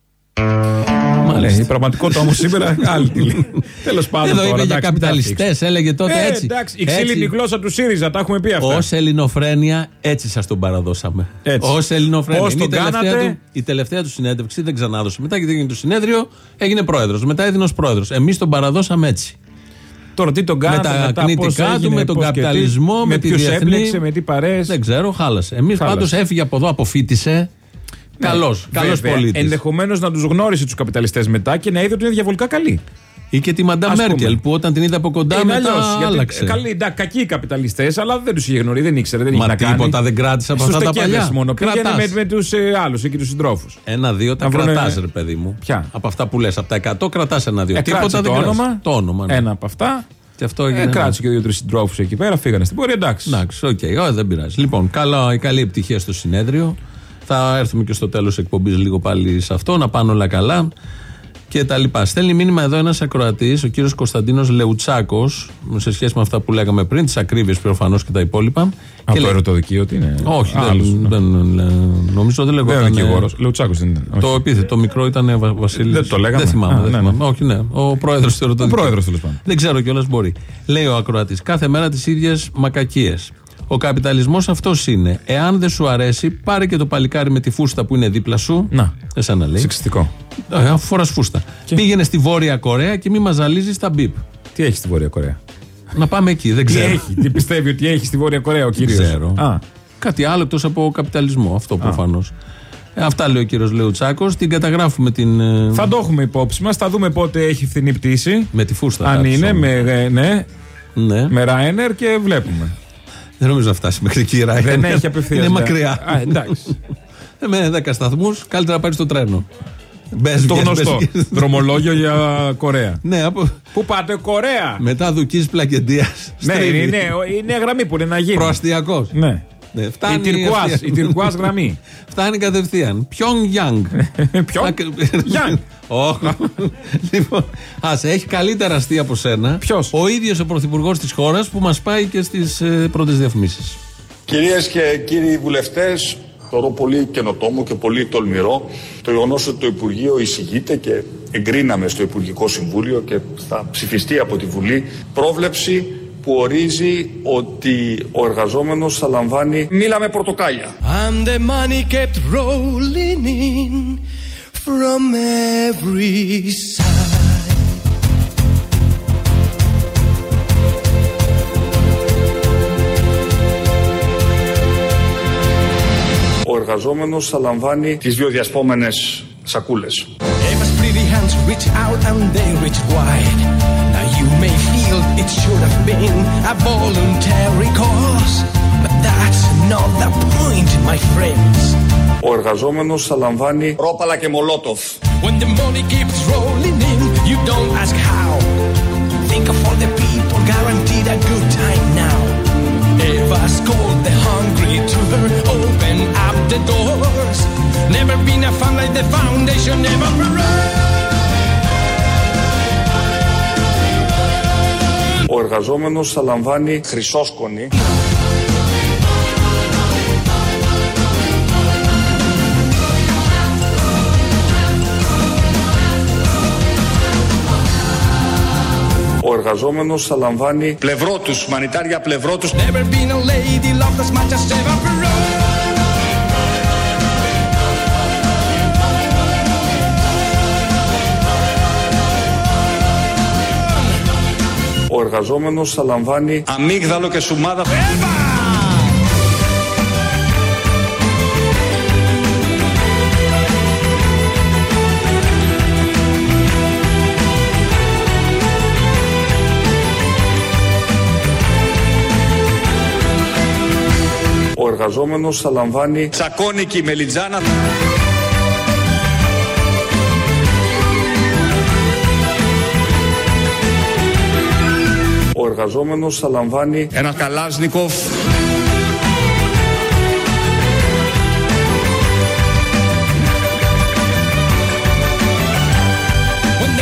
D: Ναι, η πραγματικότητα όμως σήμερα άλλη τη λέει. Τέλος πάντων.
C: Εδώ
D: τώρα,
C: είπε για
D: εντάξει,
C: καπιταλιστές,
D: εντάξει.
C: έλεγε τότε
D: Ε,
C: έτσι.
D: εντάξει, η ξύλινη γλώσσα του ΣΥΡΙΖΑ, τα έχουμε πει αυτά.
C: Ω ελληνοφρένεια, έτσι σας τον παραδώσαμε.
D: Έτσι.
C: Ω ελληνοφρένεια.
D: Πώς
C: Είναι
D: τον
C: η, τελευταία
D: κάνατε;
C: του, η τελευταία του συνέντευξη δεν ξανάδωσε. Μετά γιατί έγινε το συνέδριο, έγινε πρόεδρος. Μετά έδινε ως πρόεδρος. Εμείς τον παραδώσαμε έτσι.
D: Τώρα τι τον
C: Με
D: κάνατε,
C: τα
D: μετά,
C: κνητικά
D: πώς
C: του,
D: έγινε,
C: με τον
D: πώς και τι,
C: καπιταλισμό, με,
D: με
C: τη
D: ποιους
C: διεθνή.
D: έπλεξε, με τι παρέες.
C: Δεν ξέρω, χάλασε. Εμείς
D: Χάλασε.
C: πάντω έφυγε από εδώ, αποφύτησε. Καλός, καλός πολίτης.
D: Ενδεχομένως να τους γνώρισε τους καπιταλιστές μετά και να είδε ότι είναι διαβολικά καλοί.
C: Ή και τη Μαντά
D: Ας πούμε.
C: Μέρκελ που όταν την είδε από κοντά
D: Είναι
C: μετά
D: αλλιώς.
C: άλλαξε.
D: Καλοί, εντάξει, κακοί οι καπιταλιστές, αλλά δεν τους είχε γνωρίσει, δεν ήξερε, δεν
C: Μα
D: είχε να κάνει.
C: τίποτα δεν κράτησε από
D: Στους
C: αυτά τα
D: τεκέδες
C: παλιά.
D: μόνο. Πήγαινε
C: Κρατάς.
D: με, με τους ε, άλλους εκεί τους συντρόφους.
C: Ένα-δύο τα
D: Να βρουνε-
C: κρατάς, ρε παιδί μου.
D: Ποια;
C: Από αυτά που λες, από τα 100 κρατάς ένα-δύο.
D: Ε,
C: Τίποτα
D: κράτησε
C: δεν
D: το
C: κράτησε.
D: όνομα.
C: Το όνομα. ναι.
D: Ένα από αυτά.
C: Και αυτό
D: Ε,
C: έγινε.
D: κράτησε και δύο-τρεις συντρόφους εκεί πέρα, φύγανε στην πορεία, εντάξει.
C: Εντάξει, ok, okay, δεν πειράζει. Λοιπόν, καλά, η καλή επιτυχία στο συνέδριο. Θα έρθουμε και στο τέλος εκπομπής λίγο πάλι σε αυτό, να πάνε όλα καλά και τα λοιπά. Στέλνει μήνυμα εδώ ένας ακροατής, ο κύριος Κωνσταντίνος Λεουτσάκος, σε σχέση με αυτά που λέγαμε πριν, τις ακρίβειες προφανώς και τα υπόλοιπα.
D: Από
C: και
D: το
C: λέει-
D: ερωτοδικείο, τι είναι;
C: Όχι,
D: Άλλος.
C: δεν, δεν, δεν- νομίζω δεν
D: Δεν
C: λεγόταν.
D: είναι δικηγόρος. Λεουτσάκος δεν είναι. όχι.
C: Το επίθετο, το μικρό ήταν Βα- Βασίλης.
D: Δεν το λέγαμε.
C: Δεν θυμάμαι.
D: Α,
C: δεν
D: ναι,
C: θυμάμαι.
D: ναι.
C: Όχι, ναι. Ο πρόεδρος του
D: Ο
C: ερωτοδικείου.
D: πρόεδρος τέλος πάντων.
C: Δεν ξέρω κιόλας μπορεί. Λέει ο ακροατής. Κάθε μέρα τις ίδιες μακακίες. Ο καπιταλισμός αυτός είναι. Εάν δεν σου αρέσει, πάρε και το παλικάρι με τη φούστα που είναι δίπλα σου.
D: Να.
C: Εσένα λέει.
D: Σεξιστικό.
C: Ε, Αφού φοράς φούστα. Πήγαινε στη Βόρεια Κορέα και μη μα ζαλίζει τα μπιπ.
D: Τι έχει στη Βόρεια Κορέα;
C: Να πάμε εκεί, δεν
D: Τι
C: ξέρω.
D: έχει, τι πιστεύει ότι έχει στη Βόρεια Κορέα ο κύριος;
C: ξέρω.
D: Α,
C: Κάτι άλλο εκτός από καπιταλισμό. Αυτό προφανώς. Ε, αυτά λέει ο κύριος Λεουτσάκο. Την καταγράφουμε την. ε,
D: θα το έχουμε υπόψη μας. Θα δούμε πότε έχει φθηνή πτήση.
C: Με τη φούστα.
D: Αν
C: κάτω
D: είναι
C: όμως.
D: με, ε, ναι,
C: Ναι.
D: με Ryanair και βλέπουμε.
C: Δεν νομίζω να φτάσει μέχρι εκεί η Ryanair.
D: Δεν έχει απευθείας.
C: Είναι μακριά.
D: Α, εντάξει.
C: Ε, Με 10 σταθμούς, καλύτερα να πάρεις το τρένο. Μπες,
D: το
C: βγες,
D: γνωστό.
C: μπες.
D: Δρομολόγιο για Κορέα.
C: Ναι, από...
D: Πού πάτε, Κορέα!
C: μετά δουκή πλακεντίας.
D: Ναι, είναι, είναι, είναι γραμμή που είναι να γίνει.
C: Προαστιακός.
D: Ναι.
C: Ναι, φτάνει
D: η τυρκουάζ,
C: αυτή-
D: η τυρκουάζ γραμμή.
C: Φτάνει κατευθείαν. Ποιον Γιάνγκ.
D: Ποιον; Γιάνγκ.
C: Όχι. λοιπόν, ας, έχει καλύτερα αστεία από σένα.
D: Ποιος;
C: Ο ίδιος ο πρωθυπουργός της χώρας που μας πάει και στις ε, πρώτες διαφημίσεις.
F: Κυρίες και κύριοι βουλευτές, θεωρώ πολύ καινοτόμο και πολύ τολμηρό το γεγονός ότι το Υπουργείο εισηγείται και εγκρίναμε στο Υπουργικό Συμβούλιο και θα ψηφιστεί από τη Βουλή πρόβλεψη που ορίζει ότι ο εργαζόμενος θα λαμβάνει μήλα με πορτοκάλια.
K: And the money kept rolling in from every side.
F: Ο εργαζόμενος θα λαμβάνει τις βιοδιασπόμενες σακούλες.
K: Emma's pretty hands reach out and they reach wide. Now you may feel it should have been a voluntary cause, but that's not the point, my friends.
F: Ο εργαζόμενος θα λαμβάνει ρόπαλα και μολότοφ.
K: When the money keeps rolling in, you don't ask how. Think of all the people guaranteed a good time now. Eva's called the hungry to her, open up the doors. Never been a fun like the foundation, never
F: Ο εργαζόμενος θα λαμβάνει χρυσόσκονη. Ο εργαζόμενος θα λαμβάνει πλευρό τους, μανιτάρια πλευρό τους.
K: Never been a lady loved as much as Eva
F: Ο εργαζόμενος θα λαμβάνει αμύγδαλο και σουμάδα. Ο εργαζόμενος θα λαμβάνει τσακώνικη μελιτζάνα. Ο εργαζόμενο λαμβάνει ένα καλάσνικο φίλτρο. Μεταξύ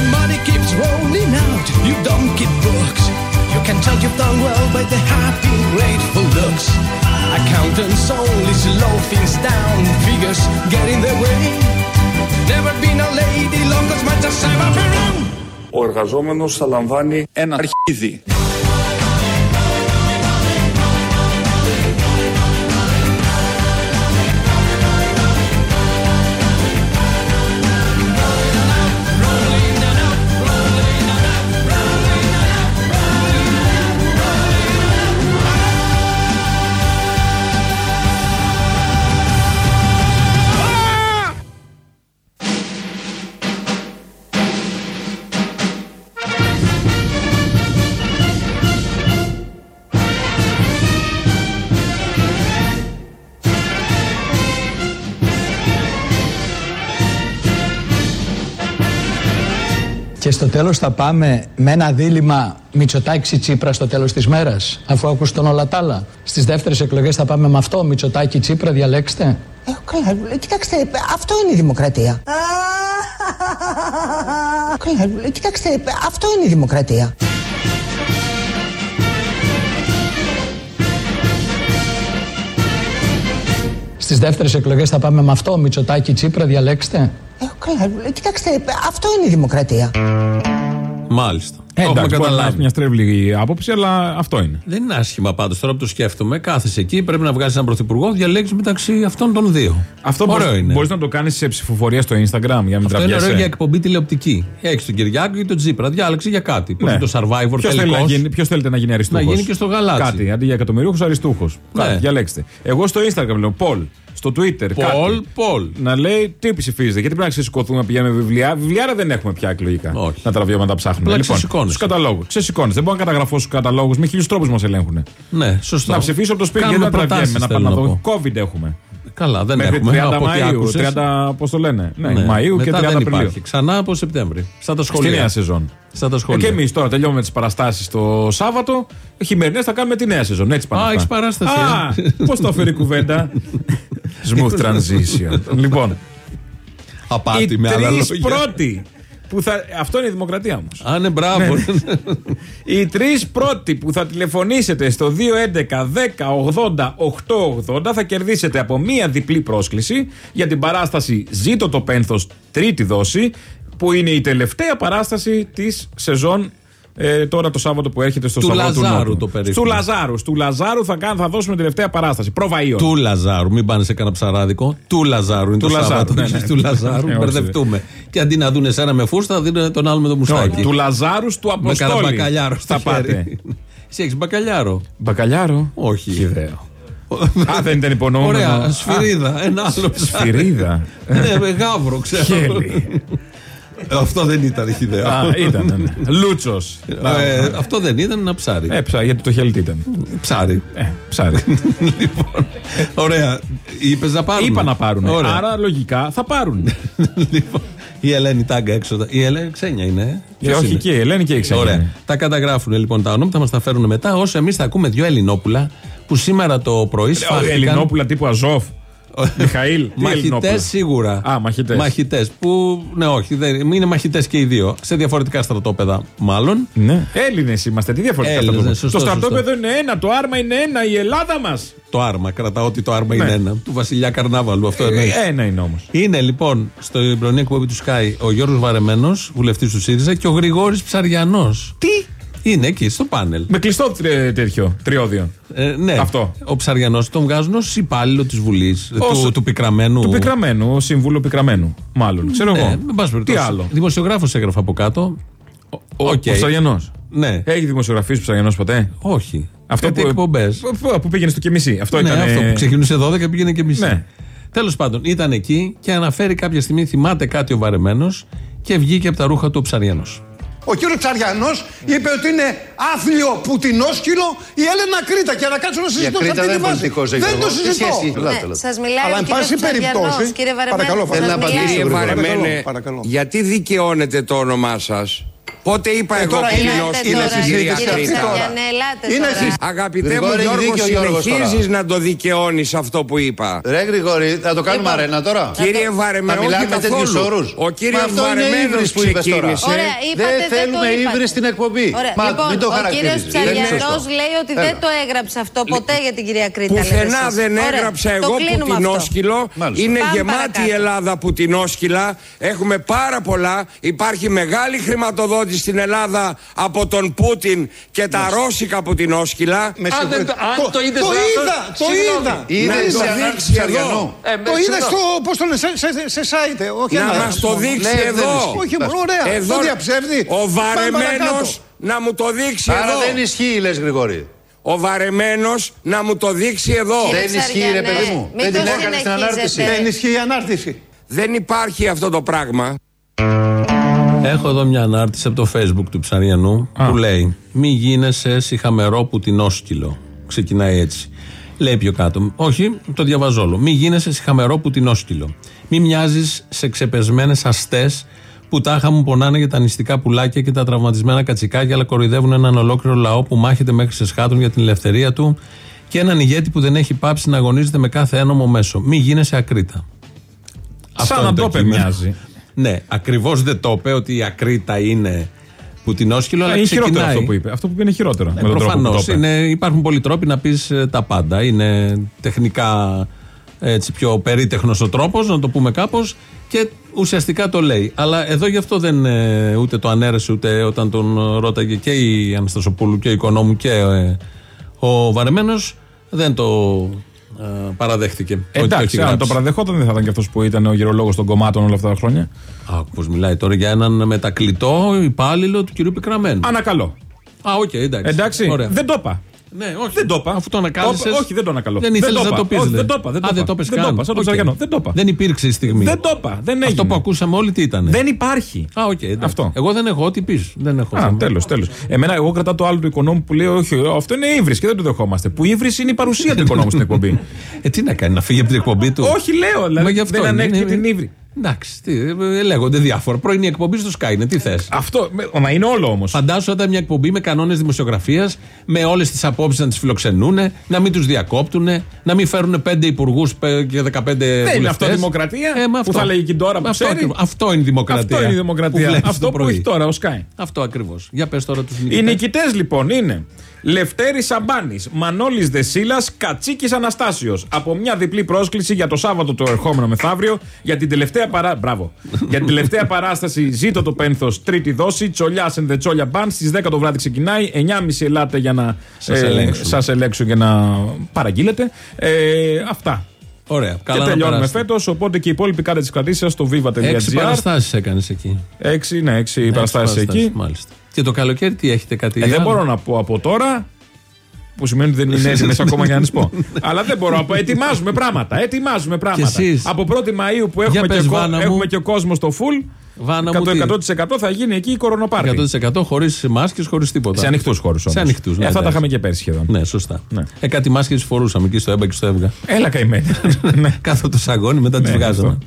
F: κυψώνια, ένα
A: αρχείδη. Στο τέλος θα πάμε με ένα δίλημα Μητσοτάκη Τσίπρα στο τέλος της μέρας αφού ακούσουν όλα τα άλλα. Στις δεύτερες εκλογές θα πάμε με αυτό Μητσοτάκη Τσίπρα διαλέξτε.
L: Ε, καλά, ε, κοιτάξτε, ε, αυτό είναι η δημοκρατία. Καλά, ε, κοιτάξτε, ε, αυτό είναι η δημοκρατία.
A: Στις δεύτερες εκλογές θα πάμε με αυτό Μητσοτάκη Τσίπρα διαλέξτε.
L: Ε, καλά, ε, κοιτάξτε, ε, αυτό είναι η δημοκρατία.
C: Μάλιστα.
D: Ε,
C: Το έχουμε
D: εντάξει, μπορεί να έχει
C: καταλάβει.
D: μια στρέβλη άποψη, αλλά αυτό είναι.
C: Δεν είναι άσχημα πάντως. Τώρα που το σκέφτομαι, κάθεσαι εκεί, πρέπει να βγάλει έναν πρωθυπουργό, διαλέγεις μεταξύ αυτών των δύο.
D: Αυτό
C: ωραίο είναι.
D: Μπορείς να το κάνεις σε ψηφοφορία στο Instagram για να μην
C: Αυτό είναι
D: τραβιέσαι.
C: ωραίο για εκπομπή τηλεοπτική. Έχεις τον Κυριάκο ή τον Τζίπρα. Διάλεξε για κάτι. Πώς είναι το survivor
D: Ποιος Ναι. θέλει να
C: τελικός.
D: γίνει, ποιος θέλετε να γίνει αριστούχος;
C: Να γίνει και στο γαλάτσι.
D: Κάτι, αντί για εκατομμυρίουχο αριστούχος.
C: Ναι.
D: Κάτι, διαλέξτε. Εγώ στο Instagram λέω Πολ. Στο Twitter.
C: Πολ,
D: κάτι.
C: Πολ.
D: Να λέει τι ψηφίζετε. Γιατί πρέπει να ξεσηκωθούμε να πηγαίνουμε βιβλιά. Βιβλιάρα δεν έχουμε πια εκλογικά.
C: Όχι.
D: Να τραβιούμε να τα ψάχνουμε.
C: Απλά
D: λοιπόν,
C: ξεσηκώνεσαι.
D: στου καταλόγους. Ξεσηκώνεσαι. Δεν μπορώ να καταγραφώ στους καταλόγους. Με χίλιους τρόπους μας ελέγχουν.
C: Ναι, σωστό.
D: Να ψηφίσω από το σπίτι
C: Κάνουμε
D: γιατί να τραβιέμαι.
C: προτάσεις,
D: Να
C: θέλω
D: πάω να
C: να
D: δω.
C: πω.
D: COVID έχουμε.
C: Καλά, δεν
D: Μέχρι
C: έχουμε.
D: 30
C: από ό,τι
D: Μαΐου,
C: άκουσες.
D: 30, πώς το λένε; Ναι,
C: Ναι.
D: Μαΐου και
C: Μετά
D: 30
C: δεν
D: Απριλίου.
C: υπάρχει. Ξανά από Σεπτέμβρη. Σαν τα σχολεία.
D: Στη νέα σεζόν.
C: Σαν τα
D: Ε,
C: σχολεία.
D: και εμείς τώρα τελειώνουμε τις παραστάσεις το Σάββατο. Χειμερινές θα κάνουμε τη νέα σεζόν. Έτσι πάνε.
C: Α,
D: αυτά.
C: έχεις παράσταση,
D: Α, πώς το έφερε η κουβέντα; Smooth transition. λοιπόν,
C: Απάτη
D: οι
C: με άλλα
D: τρεις
C: λόγια.
D: πρώτοι. Που θα... Αυτό είναι η δημοκρατία όμως.
C: Α, ναι, μπράβο.
D: Οι τρεις πρώτοι που θα τηλεφωνήσετε στο 211 10 80 880 θα κερδίσετε από μία διπλή πρόσκληση για την παράσταση Ζήτω το Πένθος τρίτη δόση που είναι η τελευταία παράσταση της σεζόν ε, τώρα το Σάββατο που έρχεται στο
C: Του
D: Σταυρό του
C: Λαζάρου
D: Νότου.
C: το περίφημο.
D: Του Λαζάρου. Του Λαζάρου θα, κάνουμε, θα δώσουμε τελευταία παράσταση. Προβαΐων.
C: Του Λαζάρου, μην πάνε σε κανένα ψαράδικο. Του Λαζάρου είναι
D: Του
C: το
D: Λαζάρου,
C: Σάββατο.
D: ναι,
C: όχι
D: ναι.
C: Του Λαζάρου,
D: Ε, όχι,
C: μπερδευτούμε. Και αντί να δουν εσένα με φούστα, θα δίνουν τον άλλο με το μουστάκι.
D: του Λαζάρου του
C: με
D: Αποστόλη.
C: κανένα μπακαλιάρο στο
D: Θα πάτε.
C: χέρι. Εσύ έχεις μπακαλιάρο.
D: Μπακαλιάρο;
C: Όχι.
D: Χιδαίο. Α, δεν ήταν υπονοούμενο.
C: Ωραία, σφυρίδα. Ένα άλλο ψάρι.
D: Σφυρίδα.
C: Ναι, με γάβρο, ξέρω.
D: Χέλη.
C: Αυτό δεν ήταν χιδαίο.
D: Α, ήταν. Λούτσος.
C: Ε, Αυτό δεν ήταν ένα ψάρι.
D: Ε, ψά, γιατί το χέλι τι ήταν.
C: Ψάρι.
D: Ε, ψάρι.
C: Λοιπόν, ωραία. Είπες να πάρουν.
D: Είπα να πάρουν.
C: Ωραία.
D: Άρα λογικά θα πάρουν.
C: Λοιπόν, η Ελένη Τάγκα έξω. Η Ελένη ξένια είναι. ε.
D: Και
C: Ποιος
D: όχι
C: είναι;
D: και η Ελένη και η Ξένια.
C: Ωραία. Τα καταγράφουν λοιπόν τα ονόματα, μας τα φέρουν μετά. Όσο εμείς θα ακούμε δύο Ελληνόπουλα που σήμερα το πρωί
D: Ο
C: σφάχτηκαν.
D: Ελληνόπουλα τύπου Αζόφ. Μιχαήλ. τι
C: Μαχητές
D: Ελληνόπουλα;
C: σίγουρα.
D: Α, μαχητές.
C: Μαχητές. Που, ναι, όχι, δεν, είναι μαχητές και οι δύο. Σε διαφορετικά στρατόπεδα, μάλλον.
D: Ναι. Έλληνες είμαστε. Τι διαφορετικά
C: Έλληνες,
D: στρατόπεδα.
C: ναι, σωστό,
D: Το στρατόπεδο
C: σωστό.
D: είναι ένα. Το άρμα είναι ένα. Η Ελλάδα μας.
C: Το άρμα. Κρατάω ότι το άρμα
D: Ναι.
C: είναι ένα. Του Βασιλιά Καρνάβαλου. Αυτό εννοείς.
D: Ένα είναι όμως.
C: Είναι λοιπόν στο πρωινή εκπομπή του Sky ο Γιώργος Βαρεμένος, βουλευτής του ΣΥΡΙΖΑ, και ο Γρηγόρης Ψαριανός.
D: Τι;
C: Είναι εκεί στο πάνελ.
D: Με κλειστό τρι- τέτοιο. Τριώδιο.
C: Ε, ναι.
D: Αυτό.
C: Ο Ψαριανός τον βγάζουν ως υπάλληλο της Βουλής.
D: Ως-
C: Του, του πικραμένου.
D: Του πικραμένου, ο σύμβουλο πικραμένου. Μάλλον. Ξέρω
C: Ναι,
D: εγώ.
C: εν πάση
D: Τι
C: περιπτώσει.
D: άλλο.
C: Δημοσιογράφος έγραφε από κάτω.
D: Ο,
C: Οκ.
D: ο Ψαριανός.
C: Ναι.
D: Έχει δημοσιογραφήσει Ψαριανός ποτέ;
C: Όχι.
D: Αυτό
C: Κάτι
D: που,
C: εκπομπές.
D: που, που, που πήγαινε στο και μισή. Αυτό
C: ναι,
D: ήταν.
C: αυτό που ξεκινούσε 12 και πήγαινε και μισή.
D: Ναι.
C: Τέλος πάντων, ήταν εκεί και αναφέρει κάποια στιγμή, θυμάται κάτι ο Βαρεμένος και βγήκε από τα ρούχα του ο Ψαριανός.
G: Ο κύριος Τσαριανό είπε ότι είναι άθλιο πουτινόσκυλο η Έλενα Κρήτα και να κάτσω να συζητώ σε
M: Κρήτα
G: αυτή
M: δεν
G: τη
M: είναι
G: βάση.
M: πολιτικός,
G: Δεν
M: Γιώργο.
G: το
M: Τι
G: συζητώ.
M: σχέση έχει.
N: Ναι, σας μιλάει
G: Αλλά
N: ο
G: εν
N: κύριος
G: πάση
N: Ψαριανός,
G: περιπτώσει,
N: Κύριε Βαρεμένο,
G: παρακαλώ,
N: σας
G: θέλω να
N: μιλάει.
G: απαντήσω.
O: Κύριε
G: Παρακαλώ,
O: Βαρεμένε,
G: παρακαλώ.
O: γιατί δικαιώνετε το όνομά σας. Πότε είπα
G: Ε,
O: εγώ
G: τώρα είναι-
O: πουτινόσκυλο
G: είναι
O: στην
G: συζήτηση
O: κυρία
G: αυτή
O: Κρήτα.
G: τώρα.
N: Ψαριανέ, ελάτε
G: Είναι
N: τώρα.
G: συζήτηση.
O: Αγαπητέ μου
M: Γρηγόρη,
O: Γιώργος,
M: δίκιο ο Γιώργος
O: συνεχίζεις να το δικαιώνεις αυτό που είπα.
M: Ρε Γρηγόρη, θα το κάνουμε
N: Λοιπόν,
M: αρένα τώρα.
O: Κύριε Βαρεμένο,
M: Θα μιλάμε
O: όχι
M: με τέτοιους
O: καθόλου.
M: όρους.
O: Ο
M: Μα
O: κύριος
M: αυτό είναι
O: Βαρεμένος
M: ύβρις που είπες τώρα.
O: ξεκίνησε.
N: Ωραία, είπατε,
M: Δεν
N: δεν
M: θέλουμε
N: το είπατε.
M: ύβρις στην εκπομπή.
N: Ωραία,
M: Μα
N: λοιπόν,
M: μην το
N: ο κύριος
M: χαρακτηρίζεις. Δεν είναι
N: Ψαριανός
M: σωστό.
N: λέει ότι
M: Έλα.
N: δεν το έγραψε αυτό ποτέ για την κυρία Κρήτα. λέτε
O: Πουθενά
N: εσείς.
O: δεν
N: Ωραία,
O: έγραψα
N: το
O: εγώ
N: κλείνουμε αυτό.
O: πουτινόσκυλο.
M: Μάλιστα.
O: Είναι
N: Πάμε
O: γεμάτη η
N: παρακάτω.
O: Ελλάδα πουτινόσκυλα. Έχουμε πάρα πολλά. Υπάρχει μεγάλη χρηματοδότηση στην Ελλάδα από τον Πούτιν και τα ρώσικα πουτινόσκυλα.
G: Με
P: Αν, δεν,
G: συγχωρείτε.
P: το- αν το είδες
G: Το
P: λάθος,
G: είδα, το
P: συγγνώμη.
G: είδα.
M: Είδες
O: το
M: σε
O: δείξει
M: ανάρτηση
O: εδώ.
M: Αριανού.
P: Ε,
G: Το
P: με-
G: είδα
P: συγγνώμη.
G: στο, πώς το λένε, σε, σε, σε site, όχι
O: Να
G: ένα.
O: μας το δείξει
M: Ναι, δεν
O: εδώ.
M: ισχύει.
G: Όχι, ωραία,
O: Εδώ
G: το διαψεύδει.
O: ο
G: Πάμε
O: βαρεμένος
G: παρακάτω.
O: να μου το δείξει
M: Άρα
O: εδώ.
M: δεν ισχύει, λες Γρηγόρη.
O: Ο βαρεμένος να μου το δείξει εδώ.
N: Κύριε
M: Δεν ισχύει, ρε
N: Ψαριανέ,
M: παιδί μου.
N: μην
M: Δεν
N: το
M: την έκανες την ανάρτηση.
N: συνεχίζετε.
G: Δεν ισχύει η ανάρτηση.
O: Δεν υπάρχει αυτό το πράγμα.
C: Έχω εδώ μια ανάρτηση από το facebook του Ψαριανού που λέει Μη γίνεσαι σιχαμερό πουτινόσκυλο. Ξεκινάει έτσι. Λέει πιο κάτω. Όχι, το διαβάζω όλο. Μη γίνεσαι σιχαμερό πουτινόσκυλο. Μη μοιάζεις σε ξεπεσμένες αστές που τάχα μου πονάνε για τα νηστικά πουλάκια και τα τραυματισμένα κατσικάκια, αλλά κοροϊδεύουν έναν ολόκληρο λαό που μάχεται μέχρι σε σχάτων για την ελευθερία του και έναν ηγέτη που δεν έχει πάψει να αγωνίζεται με κάθε ένομο μέσο. Μη γίνεσαι ακρίτα.
D: Σαν
C: είναι
D: να το είπε
C: κείμενο.
D: μοιάζει.
C: Ναι, ακριβώς δεν το είπε ότι η ακρίτα είναι πουτινόσκυλο, αλλά
D: Είναι χειρότερο
C: ξεκινάει.
D: αυτό που είπε. Αυτό που είπε είναι χειρότερο. με τον τρόπο που
C: Προφανώς.
D: το είπε.
C: Υπάρχουν πολλοί τρόποι να πεις τα πάντα. Είναι τεχνικά έτσι, πιο περίτεχνος ο τρόπος, να το πούμε κάπως. Και ουσιαστικά το λέει. Αλλά εδώ γι' αυτό δεν ε, ούτε το ανέρεσε ούτε όταν τον ρώταγε και η Αναστασοπούλου και ο Οικονόμου και ε, ο Βαρεμένος. Δεν το ε, παραδέχτηκε. ότι το
D: Εντάξει,
C: έχει
D: αν
C: γράψει.
D: το παραδεχόταν δεν θα ήταν και αυτός που ήταν ο γυρολόγος των κομμάτων όλα αυτά τα χρόνια.
C: Άκου πως μιλάει τώρα για έναν μετακλητό υπάλληλο του κυρίου Πικραμένου.
D: Ανακαλώ.
C: Α, οκ, εντάξει.
D: Εντάξει,
C: Ωραία.
D: δεν το είπα.
C: Ναι, όχι.
D: Δεν το είπα.
C: Αφού το ανακάλεσες,
D: Το είπα. Όχι, δεν το ανακαλώ.
C: Δεν
D: Δεν
C: ήθελες
D: το
C: να
D: είπα.
C: το πεις,
D: Όχι,
C: δε.
D: Δεν το είπα. Δεν
C: Α,
D: το
C: δεν
D: είπα.
C: το είπες
D: Δεν το
C: καν.
D: είπα. Σαν τον
C: Οκ.
D: Ψαριανό. Δεν το είπα.
C: Δεν υπήρξε η στιγμή.
D: Δεν το είπα. Δεν έγινε.
C: Αυτό που ακούσαμε όλοι τι ήταν.
D: Δεν υπάρχει.
C: Α, οκ. εντάξει.
D: Αυτό.
C: Εγώ δεν έχω ό,τι πεις. Δεν έχω.
D: Α,
C: θέμα.
D: τέλος, τέλος. Εμένα, εγώ κρατάω το άλλο του οικονόμου που λέει: Όχι, αυτό είναι ύβρις και δεν το δεχόμαστε. Που ύβρις είναι η παρουσία του οικονόμου στην εκπομπή.
C: Ε, τι να κάνει, να φύγει από την εκπομπή του;
D: Όχι, λέω.
C: Μα
D: Δηλαδή,
C: γι' αυτό
D: δεν
C: είναι,
D: ανέχεται
C: είναι-
D: την ύβρι.
C: Εντάξει, τι, ε, λέγονται διάφορα. Πρωινή εκπομπή στο Sky είναι, τι θες;
D: Αυτό. με- Μα είναι όλο όμως.
C: Φαντάσου όταν μια εκπομπή με κανόνες δημοσιογραφίας, με όλες τις απόψεις να τις φιλοξενούν, να μην τους διακόπτουν, να μην φέρουν πέντε υπουργούς και 15 βουλευτές.
D: Δεν είναι αυτό δημοκρατία.
C: Ε, μα
D: που θα λέγει και τώρα που
C: αυτό,
D: ξέρει.
C: ακριβώς. αυτό είναι η δημοκρατία.
D: Αυτό είναι η δημοκρατία.
C: βλέπεις
D: Αυτό
C: το
D: που
C: πρωί.
D: έχει τώρα ο Sky.
C: Αυτό ακριβώς. Για πες τώρα τους
D: Οι
C: νικητές.
D: νικητές λοιπόν είναι Λευτέρης Σαμπάνης, Μανώλης Δεσίλας, Κατσίκης Αναστάσιος. Από μια διπλή πρόσκληση για το Σάββατο το ερχόμενο μεθαύριο για την τελευταία, παρά... Μπράβο. για την τελευταία παράσταση Ζήτω το Πένθος, τρίτη δόση. Τσολιά and the Τσόλια Band. Στις 10 το βράδυ ξεκινάει. 9.30 ελάτε για να
C: Σας ελέγξουν.
D: σας ελέγξουν και να παραγγείλετε. Ε, αυτά.
C: Ωραία. Καλά
D: και
C: να
D: τελειώνουμε
C: περάσετε.
D: φέτος. Οπότε και οι υπόλοιποι κάντε τις κρατήσεις σας στο viva.gr.
C: Έξι παραστάσεις έκανες εκεί.
D: Έξι, ναι, έξι
C: Έξι
D: παραστάσεις εκεί.
C: Μάλιστα. Και το καλοκαίρι τι έχετε κάτι
D: Ε, δεν
C: άλλο;
D: μπορώ να πω από τώρα. Που σημαίνει ότι δεν είναι έτοιμες ακόμα για να τις πω. Αλλά δεν μπορώ να πω. Ετοιμάζουμε πράγματα. Ετοιμάζουμε πράγματα.
C: Και εσείς.
D: Από 1η Μαου που έχουμε,
C: Για
D: και,
C: πες,
D: κο-
C: Βάνα μου.
D: έχουμε και κόσμο στο full.
C: Βάνα μου, τι;
D: 100% θα γίνει εκεί η κορονοπάρτη.
C: 100% χωρίς μάσκες, χωρίς τίποτα.
D: Σε ανοιχτούς χώρους όμως.
C: Σε ανοιχτούς.
D: Ε, αυτά τα είχαμε και πέρσι σχεδόν.
C: Ναι, σωστά.
D: Ναι.
C: Ε, κάτι μάσκες φορούσαμε εκεί στο ΕΜΠΑ και στο ΕΒΓΑ.
D: Έλα καημένη. ναι.
C: Κάθω το σαγόνι, μετά τις
D: Ναι,
C: βγάζαμε.
D: αυτό.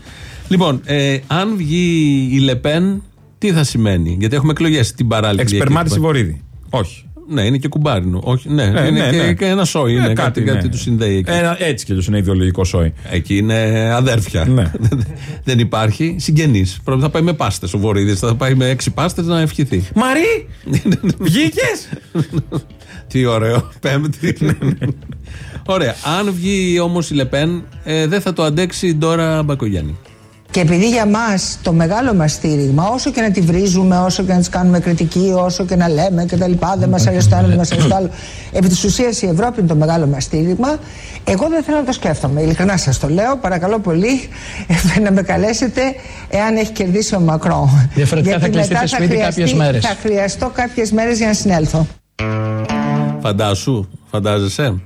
C: Λοιπόν, ε, αν βγει η Λεπέν, τι θα σημαίνει; Γιατί έχουμε εκλογές την παράλληλη.
D: Εξπερμάτιση
C: διακήρυξη.
D: βορύδι. Όχι.
C: Ναι, είναι και κουμπάρινο. Όχι, ναι,
D: Ναι,
C: είναι
D: ναι,
C: και,
D: ναι.
C: και ένα σόι.
D: Ε,
C: Είναι κάτι,
D: κάτι,
C: κάτι
D: ναι.
C: του συνδέει εκεί.
D: Ένα, έτσι κι αλλιώ είναι ιδεολογικό σόι.
C: Εκεί είναι αδέρφια.
D: Ναι.
C: Δεν υπάρχει. Συγγενεί. Πρώτα θα πάει με πάστες ο Βορύδης. Θα πάει με έξι πάστες να ευχηθεί.
D: Μαρή! Βγήκες!
C: Τι ωραίο. Πέμπτη. Ωραία. Αν βγει όμως η Λεπέν, ε, δεν θα το αντέξει η Ντόρα Μπακογιάννη.
L: Και επειδή για μας το μεγάλο μας στήριγμα, όσο και να τη βρίζουμε, όσο και να της κάνουμε κριτική, όσο και να λέμε και τα λοιπά, δεν μας αρέσει το ένα, δεν μας αρέσει το άλλο. Επί της ουσίας η Ευρώπη είναι το μεγάλο μας στήριγμα. Εγώ δεν θέλω να το σκέφτομαι. Ειλικρινά σας το λέω. Παρακαλώ πολύ ε, να με καλέσετε εάν έχει κερδίσει ο Μακρόν.
A: Διαφορετικά
L: Γιατί
A: θα κλειστείτε
L: μετά
A: σπίτι κάποιες
L: χρειαστεί-
A: μέρες.
L: Θα χρειαστώ κάποιες μέρες για να συνέλθω.
C: Φαντάσου, φαντάζεσαι;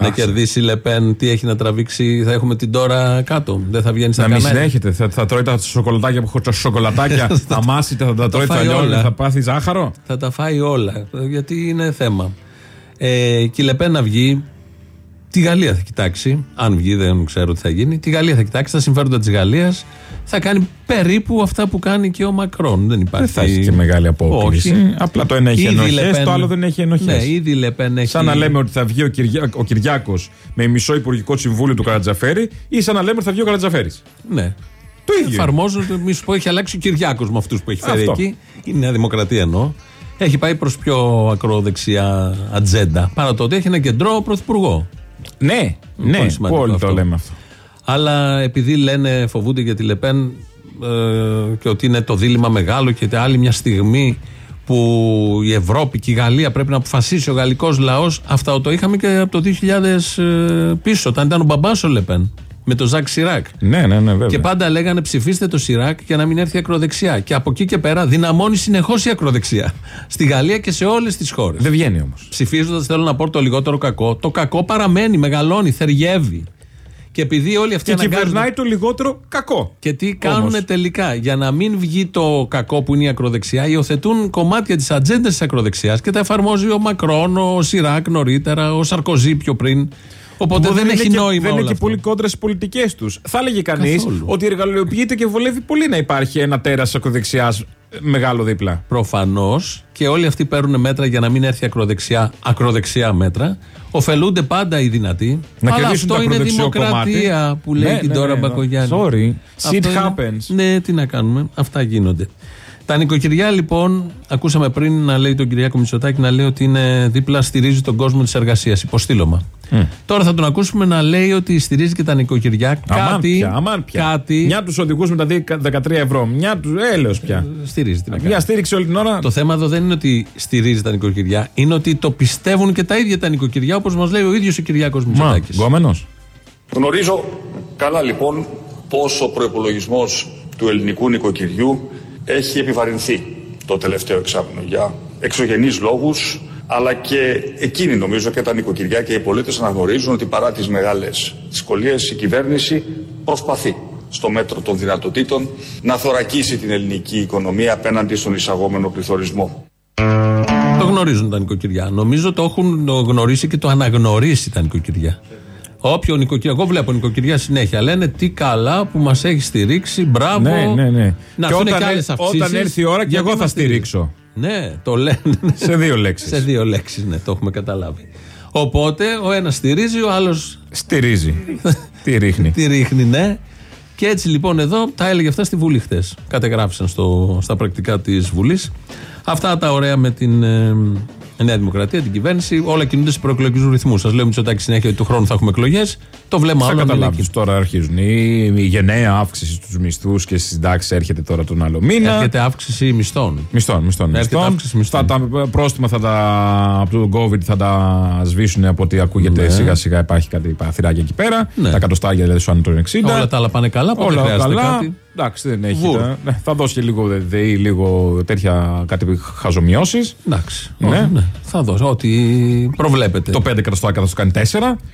C: Να κερδίσει η Λεπέν, τι έχει να τραβήξει, θα έχουμε την Ντόρα κάτω. Δεν θα βγαίνει στα
D: Να μην
C: κανάλια.
D: συνέχεται. Θα, θα τρώει τα σοκολατάκια που τα σοκολατάκια. αμάσιτα, θα τα τρώει
C: φάει
D: τα λιόλια.
C: όλα.
D: Θα πάθει ζάχαρο.
C: Θα τα φάει όλα. Γιατί είναι θέμα. Ε, και η Λεπέν να βγει, τη Γαλλία θα κοιτάξει. Αν βγει, δεν ξέρω τι θα γίνει. Τη Γαλλία θα κοιτάξει, τα συμφέροντα της Γαλλίας. Θα κάνει περίπου αυτά που κάνει και ο Μακρόν. Δεν υπάρχει.
D: Δεν θα έχει και μεγάλη απόκληση.
C: Όχι.
D: Απλά το ένα έχει
C: Ήδη η
D: ενοχές,
C: Λεπέν-
D: το άλλο δεν έχει ενοχές.
C: Ναι, ήδη η Λεπέν έχει.
D: Σαν να λέμε ότι θα βγει ο, Κυριά, ο Κυριάκος με μισό υπουργικό συμβούλιο του Καρατζαφέρη ή σαν να λέμε ότι θα βγει ο Καρατζαφέρης.
C: Ναι.
D: Το ίδιο.
C: Εφαρμόζονται, μη σου πω, έχει αλλάξει ο Κυριάκος με αυτούς που έχει φέρει
D: Αυτό.
C: εκεί. Η Νέα Δημοκρατία εννοώ. Έχει πάει προς πιο ακροδεξιά ατζέντα. Παρά το ότι έχει ένα κεντρώο πρωθυπουργό.
D: Ναι, ναι,
C: Πολύ
D: που
C: σημαντικό
D: όλοι
C: αυτό.
D: το λέμε αυτό.
C: Αλλά επειδή λένε, φοβούνται για τη Λεπέν ε, και ότι είναι το δίλημμα μεγάλο και ότι άλλη μια στιγμή που η Ευρώπη και η Γαλλία πρέπει να αποφασίσει ο γαλλικός λαός αυτά το είχαμε και από το 2000 ε, πίσω όταν ήταν ο μπαμπάς ο Λεπέν με τον Ζακ Σιράκ
D: Ναι, ναι, ναι, βέβαια.
C: και πάντα λέγανε ψηφίστε το Σιράκ για να μην έρθει η ακροδεξιά και από εκεί και πέρα δυναμώνει συνεχώς η ακροδεξιά στη Γαλλία και σε όλες τις χώρες
D: Δεν βγαίνει όμως.
C: ψηφίζοντας, θέλω να πω το λιγότερο κακό. Το κακό παραμένει, μεγαλώνει, θεριεύει. Και επειδή όλοι αυτοί
D: Και
C: αναγκάζονται-
D: κυβερνάει το λιγότερο κακό.
C: Και τι κάνουν
D: Όμως.
C: τελικά. Για να μην βγει το κακό που είναι η ακροδεξιά, υιοθετούν κομμάτια της ατζέντας της ακροδεξιάς και τα εφαρμόζει ο Μακρόν, ο Σιράκ νωρίτερα, ο Σαρκοζή πιο πριν. Οπότε
D: Που
C: δεν, έχει
D: είναι και-
C: νόημα
D: Δεν είναι
C: όλο
D: και
C: αυτό.
D: πολύ κόντρα στις πολιτικές τους. Θα έλεγε κανείς
C: Καθόλου.
D: ότι εργαλειοποιείται και βολεύει πολύ να υπάρχει ένα τέρας ακροδεξιά μεγάλο δίπλα.
C: Προφανώς και όλοι αυτοί παίρνουν μέτρα για να μην έρθει ακροδεξιά, ακροδεξιά μέτρα. Ωφελούνται πάντα οι δυνατοί.
D: Να
C: Αλλά
D: κερδίσουν
C: αυτό
D: το
C: είναι
D: ακροδεξιό
C: δημοκρατία
D: κομμάτι.
C: που λέει
D: Ναι,
C: και
D: ναι,
C: τώρα
D: ναι, ναι.
C: Μπακογιάννη.
D: Sorry.
C: Αυτό
D: Shit
C: είναι-
D: happens.
C: Ναι, τι να κάνουμε. Αυτά γίνονται. Τα νοικοκυριά λοιπόν, ακούσαμε πριν να λέει τον Κυριάκο Μητσοτάκη να λέει ότι είναι δίπλα, στηρίζει τον κόσμο της εργασίας. Υποστήλωμα. Τώρα θα τον ακούσουμε να λέει ότι στηρίζει και τα νοικοκυριά.
D: Αμάν
C: κάτι.
D: πια, αμάν πια.
C: Κάτι.
D: Μια τους οδηγούς με τα 13 ευρώ. Μια τους. Έλεος πια.
C: Στηρίζει. τι να κάνει.
D: Μια στήριξη όλη την ώρα.
C: Το θέμα εδώ δεν είναι ότι στηρίζει τα νοικοκυριά, είναι ότι το πιστεύουν και τα ίδια τα νοικοκυριά, όπως μας λέει ο ίδιος ο Κυριάκος
D: Μα,
C: Μητσοτάκης.
D: γκόμενος.
F: Γνωρίζω καλά λοιπόν πως ο προϋπολογισμός του ελληνικού νοικοκυριού έχει επιβαρυνθεί το τελευταίο εξάμεινο για εξωγενείς λόγους αλλά και εκείνοι νομίζω και τα νοικοκυριά και οι πολίτες αναγνωρίζουν ότι παρά τις μεγάλες δυσκολίες η κυβέρνηση προσπαθεί στο μέτρο των δυνατοτήτων να θωρακίσει την ελληνική οικονομία απέναντι στον εισαγόμενο πληθωρισμό.
C: Το γνωρίζουν τα νοικοκυριά. Νομίζω το έχουν γνωρίσει και το αναγνωρίσει τα νοικοκυριά. Όποιο νοικοκυριά, εγώ βλέπω νοικοκυριά συνέχεια. Λένε τι καλά που μας έχει στηρίξει, μπράβο.
D: Ναι, ναι, ναι.
C: Να
D: και
C: αφήνε
D: όταν,
C: και άλλες
D: ε-
C: αυξήσεις.
D: όταν έρθει η ώρα και εγώ θα στηρίξω.
C: Ναι, το λένε.
D: Σε δύο λέξεις.
C: Σε δύο λέξεις, ναι, το έχουμε καταλάβει. Οπότε ο ένας στηρίζει, ο άλλος.
D: Στηρίζει. τι ρίχνει.
C: Τι ρίχνει, ναι. Και έτσι λοιπόν εδώ τα έλεγε αυτά στη Βουλή χτε. Κατεγράφησαν στο, στα πρακτικά της Βουλής. Αυτά τα ωραία με την ε, Νέα Δημοκρατία, την κυβέρνηση. Όλα κινούνται σε προεκλογικούς ρυθμούς. Σας λέω Μητσοτάκη συνέχεια ότι του χρόνου θα έχουμε εκλογές. Το βλέμμα
D: Θα
C: άλλο. να είναι
D: καταλάβεις.
C: εκεί.
D: Τώρα αρχίζουν. Η, η γενναία αύξηση στους μισθούς και στις συντάξεις έρχεται τώρα τον άλλο μήνα.
C: Έρχεται αύξηση μισθών.
D: Μισθών, μισθών.
C: Έρχεται
D: μισθών.
C: αύξηση μισθών.
D: Θα, τα πρόστιμα θα τα, από το COVID θα τα σβήσουν από ό,τι ακούγεται
C: Ναι.
D: σιγά σιγά υπάρχει κάτι παθυράκια εκεί πέρα.
C: Ναι.
D: Τα κατοστάρια δηλαδή σου ανωτών 60.
C: Όλα τα άλλα πάνε καλά, οπότε
D: Όλα
C: χρειάζεται
D: καλά.
C: κάτι.
D: Εντάξει, δεν έχει.
C: Βουρ.
D: τα- ναι, θα δώσει και λίγο ΔΕΗ, λίγο τέτοια κάτι χαζομοιώσει.
C: Εντάξει.
D: Ναι.
C: Όχι, ναι. Θα δώσω ό,τι προβλέπετε.
D: Το 5 εκατοστάρικα θα σου κάνει 4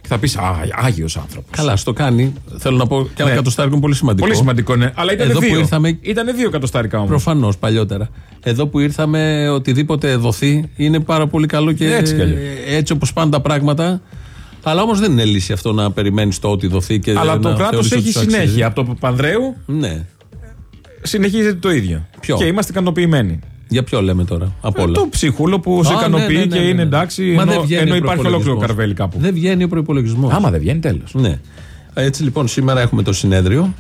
D: και θα πεις Άγιος άνθρωπος.
C: Καλά, στο κάνει. Θέλω να πω και ένα
D: Ναι.
C: εκατοστάρικο είναι πολύ σημαντικό.
D: Πολύ σημαντικό, ναι. Αλλά ήταν
C: Εδώ που
D: δύο.
C: ήρθαμε-
D: Ήταν δύο εκατοστάρικα όμως.
C: Προφανώς παλιότερα. Εδώ που ήρθαμε, οτιδήποτε δοθεί είναι πάρα πολύ καλό και
D: Έτσι κι αλλιώς.
C: έτσι όπως πάνε τα πράγματα. Αλλά όμως δεν είναι λύση αυτό να περιμένεις το ότι δοθεί και
D: Αλλά
C: να
D: το κράτος
C: θεωρείς ότι
D: έχει
C: σου αξίζει.
D: συνέχεια. Από το Πανδρέου
C: Ναι.
D: Συνεχίζεται το ίδιο.
C: Ποιο;
D: Και είμαστε ικανοποιημένοι.
C: Για ποιο λέμε τώρα, απ' όλα;
D: Ε, Το ψυχούλο που σε
C: Α,
D: ικανοποιεί
C: ναι, ναι, ναι,
D: και
C: ναι,
D: είναι
C: ναι.
D: εντάξει,
C: Μα
D: ενώ,
C: δεν βγαίνει
D: ενώ
C: ο
D: υπάρχει ολόκληρο
C: προϋπολογισμός.
D: καρβέλι κάπου.
C: Δεν βγαίνει ο προπολογισμός.
D: Άμα δεν βγαίνει, τέλος.
C: Ναι. Έτσι λοιπόν σήμερα έχουμε το συνέδριο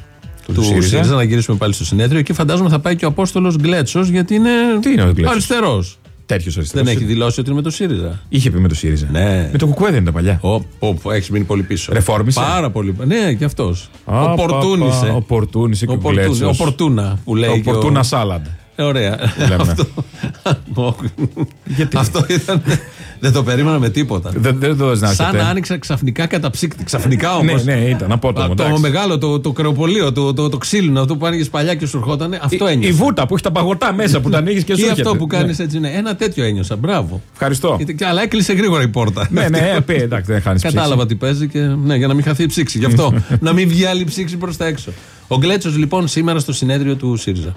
C: του,
D: ΣΥΡΙΖΑ.
C: ΣΥΡΙΖΑ. Να γυρίσουμε πάλι στο συνέδριο. Εκεί φαντάζομαι θα πάει και ο Απόστολος Γκλέτσος γιατί είναι,
D: Τι είναι ο Γκλέτσος;
C: αριστερός.
D: Τέτοιος αριστερός.
C: Δεν έχει δηλώσει ότι είναι με το ΣΥΡΙΖΑ.
D: Είχε πει με το ΣΥΡΙΖΑ.
C: Ναι.
D: Με το Κουκουέ δεν ήταν παλιά.
C: Ο, έχεις μείνει πολύ πίσω.
D: Ρεφόρμησε.
C: Πάρα πολύ. Ναι, και αυτός.
D: Α,
C: Οπορτούνησε.
D: πα, πα, Οπορτούνησε και ο
C: Οπορτούνη-
D: Γκλέτσος.
C: Οπορτούνα που λέει. και ο-
D: Οπορτούνα σάλαντ.
C: Ε, Ωραία.
D: λέμε.
C: Αυτό. Αυτό ήταν. Δεν το περίμενα με τίποτα.
D: Δεν δεν το να
C: Σαν
D: έρχεται.
C: να άνοιξα ξαφνικά καταψύκτη. Ξαφνικά όμως.
D: Ναι, ναι, ήταν απότομο.
C: Το
D: εντάξει.
C: μεγάλο, το, το κρεοπολείο, το, το, το ξύλινο, αυτό που άνοιγες παλιά και σου ερχόταν. Αυτό
D: Η-
C: ένιωσα.
D: Η βούτα που έχει τα παγωτά μέσα που τα ανοίγεις και σου
C: Ή
D: έρχεται.
C: αυτό που κάνεις
D: Ναι.
C: έτσι, ναι. Ένα τέτοιο ένιωσα. Μπράβο.
D: Ευχαριστώ.
C: Και- και- Αλλά έκλεισε γρήγορα η πόρτα.
D: Ναι, ναι, ε, πει, εντάξει, δεν χάνεις
C: Κατάλαβα τι παίζει και ναι, για να μην χαθεί η ψήξη. Γι' αυτό. να μην βγει άλλη ψήξη προς τα έξω. Ο Γκλέτσος λοιπόν σήμερα στο συνέδριο του ΣΥΡΙΖΑ.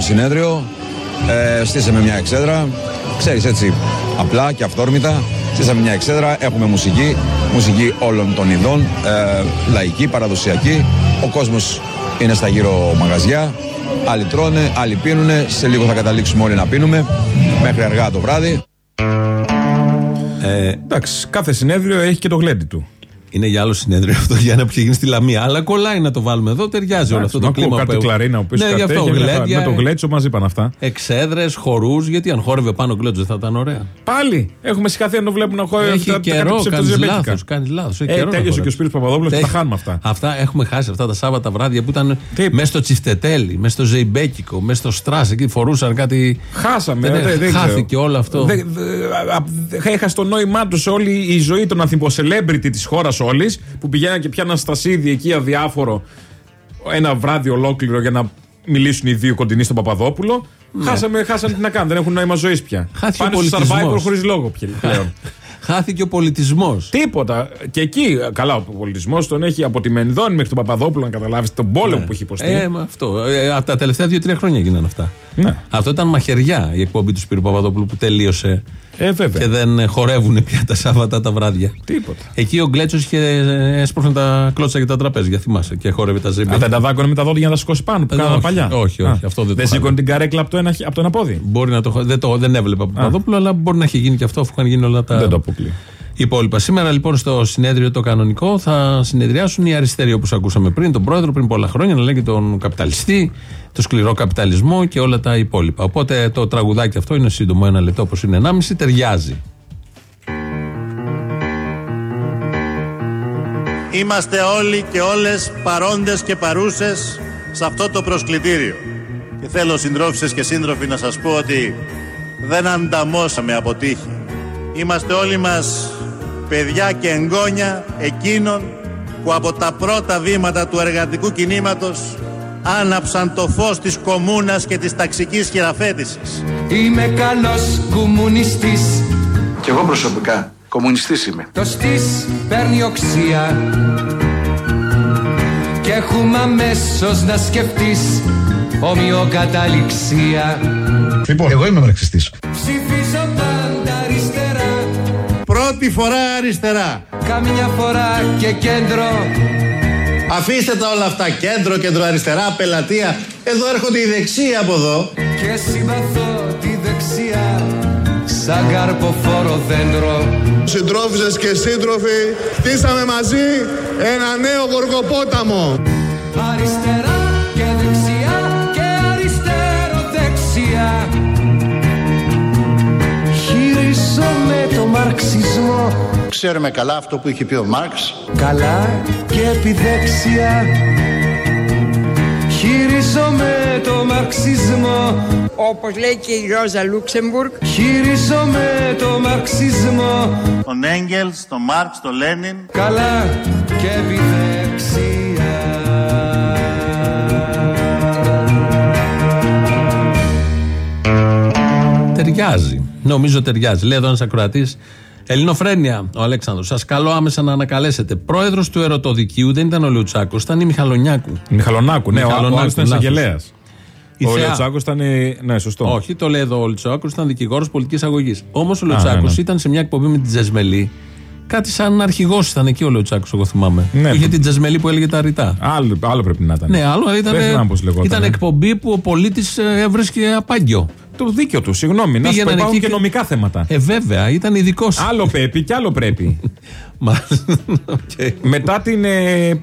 P: Συνέδριο ε, στήσαμε μια εξέδρα, ξέρεις έτσι, απλά και αυθόρμητα. Στήσαμε μια εξέδρα, έχουμε μουσική, μουσική όλων των ειδών, ε, λαϊκή, παραδοσιακή. Ο κόσμος είναι στα γύρω μαγαζιά, άλλοι τρώνε, άλλοι πίνουνε, σε λίγο θα καταλήξουμε όλοι να πίνουμε, μέχρι αργά το βράδυ.
C: Ε,
D: Εντάξει, κάθε συνέδριο έχει και το γλέντι του.
C: Είναι για άλλο συνέδριο αυτό για ένα που είχε γίνει στη Λαμία. Αλλά κολλάει να το βάλουμε εδώ, ταιριάζει όλο αυτό το
D: Μα ακούω
C: κλίμα.
D: κάτι
C: που-
D: κλαρίνα που
C: Ναι, γι' αυτό γλέντια.
D: Με το γλέτσο μαζί πάνε αυτά.
C: Εξέδρες, χορούς, γιατί αν χόρευε πάνω ο Γκλέτσο θα ήταν ωραία.
D: Πάλι έχουμε συγχαθεί να το βλέπουν να χωράει
C: Έχει καιρό, κάνεις λάθος. Κάνεις λάθος.
D: Ε, τέλειωσε και ο Σπύρος Παπαδόπουλος και τα χάνουμε αυτά.
C: Αυτά έχουμε χάσει αυτά τα Σάββατα βράδια που ήταν μέσα στο Τσιφτετέλι, μέσα στο Ζεϊμπέκικο, μέσα στο Στρας. Εκεί φορούσαν κάτι.
D: Χάσαμε.
C: Δεν-
D: δεν- δεν
C: χάθηκε
D: ξέρω.
C: όλο αυτό.
D: Δεν- δε- α- α- Έχασε το νόημά τους σε όλη η ζωή των ανθιποσελέμπριτι της χώρας όλη που πηγαίναν και πιάναν στασίδι εκεί αδιάφορο ένα βράδυ ολόκληρο για να μιλήσουν οι δύο κοντινοί στον Παπαδόπουλο. Χάσαμε, χάσανε τι να κάνουν. Δεν έχουν νόημα ζωής πια.
C: Χάθηκε ο
D: Πάνε στο
C: πολιτισμός.
D: survivor χωρίς λόγο πια- πλέον.
C: Χάθηκε ο πολιτισμός.
D: Τίποτα. Και εκεί, καλά, ο πολιτισμός τον έχει από τη Μενδώνη μέχρι τον Παπαδόπουλο να καταλάβεις τον πόλεμο που έχει υποστεί.
C: Ε, μα αυτό. Ε, από τα τελευταία δύο-τρία χρόνια έγιναν αυτά.
D: Ναι.
C: Αυτό ήταν μαχαιριά η εκπομπή του Σπύρου Παπαδόπουλου που τελείωσε.
D: Ε, βέβαια.
C: Και δεν ε, χορεύουν πια τα Σάββατα τα βράδια.
D: Τίποτα.
C: Εκεί ο Γκλέτσος είχε ε, έσπρωχνε τα κλώτσα για τα τραπέζια, θυμάσαι, και χόρευε τα ζεμπέ.
D: Α, δεν τα δάκωνε με τα δόντια για να τα σηκώσει πάνω που
C: Ε,
D: κάναμε
C: όχι,
D: παλιά.
C: όχι, όχι, αυτό δεν το
D: Δεν
C: είχαμε.
D: σήκωνε την καρέκλα από το ένα, από το ένα πόδι.
C: Μπορεί να το, χω- δεν, το, δεν έβλεπα από Παπαδόπουλο, αλλά μπορεί να έχει γίνει και αυτό αφού είχαν γίνει όλα τα
D: Δεν το αποκλείω.
C: υπόλοιπα. Σήμερα λοιπόν στο συνέδριο το κανονικό θα συνεδριάσουν οι αριστεροί όπως ακούσαμε πριν, τον πρόεδρο πριν πολλά χρόνια να λέγει τον καπιταλιστή, το σκληρό καπιταλισμό και όλα τα υπόλοιπα. Οπότε το τραγουδάκι αυτό είναι σύντομο, ένα λεπτό όπως είναι 1,5, ταιριάζει.
Q: Είμαστε όλοι και όλες παρόντες και παρούσες σε αυτό το προσκλητήριο. Και θέλω συντρόφισσες και σύντροφοι να σας πω ότι δεν ανταμώσαμε από τύχη. Είμαστε όλοι μας παιδιά και εγγόνια εκείνων που από τα πρώτα βήματα του εργατικού κινήματος άναψαν το φως της κομμούνας και της ταξικής χειραφέτησης.
E: Είμαι καλός κομμουνιστής
R: Κι εγώ προσωπικά κομμουνιστής είμαι.
E: Το στης παίρνει οξία Και έχουμε αμέσως να σκεφτείς Ομοιοκαταληξία
R: Λοιπόν, εγώ είμαι μαρξιστής.
E: Ψηφίζω πάντα αριστερά
Q: Πρώτη φορά αριστερά.
E: Καμιά φορά και κέντρο
Q: Αφήστε τα όλα αυτά. Κέντρο, κέντρο αριστερά, πελατεία. Εδώ έρχονται οι δεξιοί από εδώ.
E: Και συμπαθώ τη δεξιά Σαν καρποφόρο δέντρο
S: Συντρόφισσες και σύντροφοι, χτίσαμε μαζί ένα νέο γοργοπόταμο.
E: Αριστερά Χειρίζομαι το μαρξισμό
Q: Ξέρουμε καλά αυτό που είχε πει ο Μάρξ.
E: Καλά και επιδέξια Χειρίζομαι το μαρξισμό
T: Όπως λέει και η Ρόζα Λούξεμπουργκ
E: Χειρίζομαι το μαρξισμό
Q: Τον Έγγελς, τον Μάρξ, τον Λένιν.
E: Καλά και επιδέξια
C: Ταιριάζει. Νομίζω ταιριάζει. Λέει εδώ ένα ακροατή. Ελληνοφρένεια, ο Αλέξανδρο. Σα καλώ άμεσα να ανακαλέσετε. Πρόεδρο του Ερωτοδικείου δεν ήταν ο Λεουτσάκο, ήταν η Μιχαλονιάκου.
D: Μιχαλονάκου, ναι, ο
C: Μιχαλονάκου,
D: άλλο ήταν
C: λάθος.
D: εισαγγελέα.
C: Η
D: Ο
C: Θεά.
D: Λεωτσάκο ήταν. Ναι, σωστό.
C: Όχι, το λέει εδώ ο Λουτσάκο, ήταν δικηγόρο πολιτική αγωγή. Όμω ο
D: ναι,
C: Λουτσάκο
D: ναι.
C: ήταν σε μια εκπομπή με την Τζεσμελή. Κάτι σαν αρχηγό ήταν εκεί ο Λουτσάκο, εγώ θυμάμαι.
D: Ναι.
C: Είχε την Τζεσμελή που έλεγε τα ρητά.
D: Άλλο, άλλο πρέπει να ήταν.
C: Ναι, άλλο ήταν,
D: Δεν θυμάμαι πώς λεγόταν.
C: ήταν εκπομπή που ο πολίτη έβρισκε απάγγιο.
D: Το δίκιο τους, συγγνώμη. Να σου πω,
C: Πήγαιναν
D: υπάρχουν
C: εκεί
D: και
C: και-
D: νομικά θέματα.
C: Ε, βέβαια, ήταν ειδικός.
D: Άλλο πρέπει και άλλο πρέπει. Μετά την. ε, ε,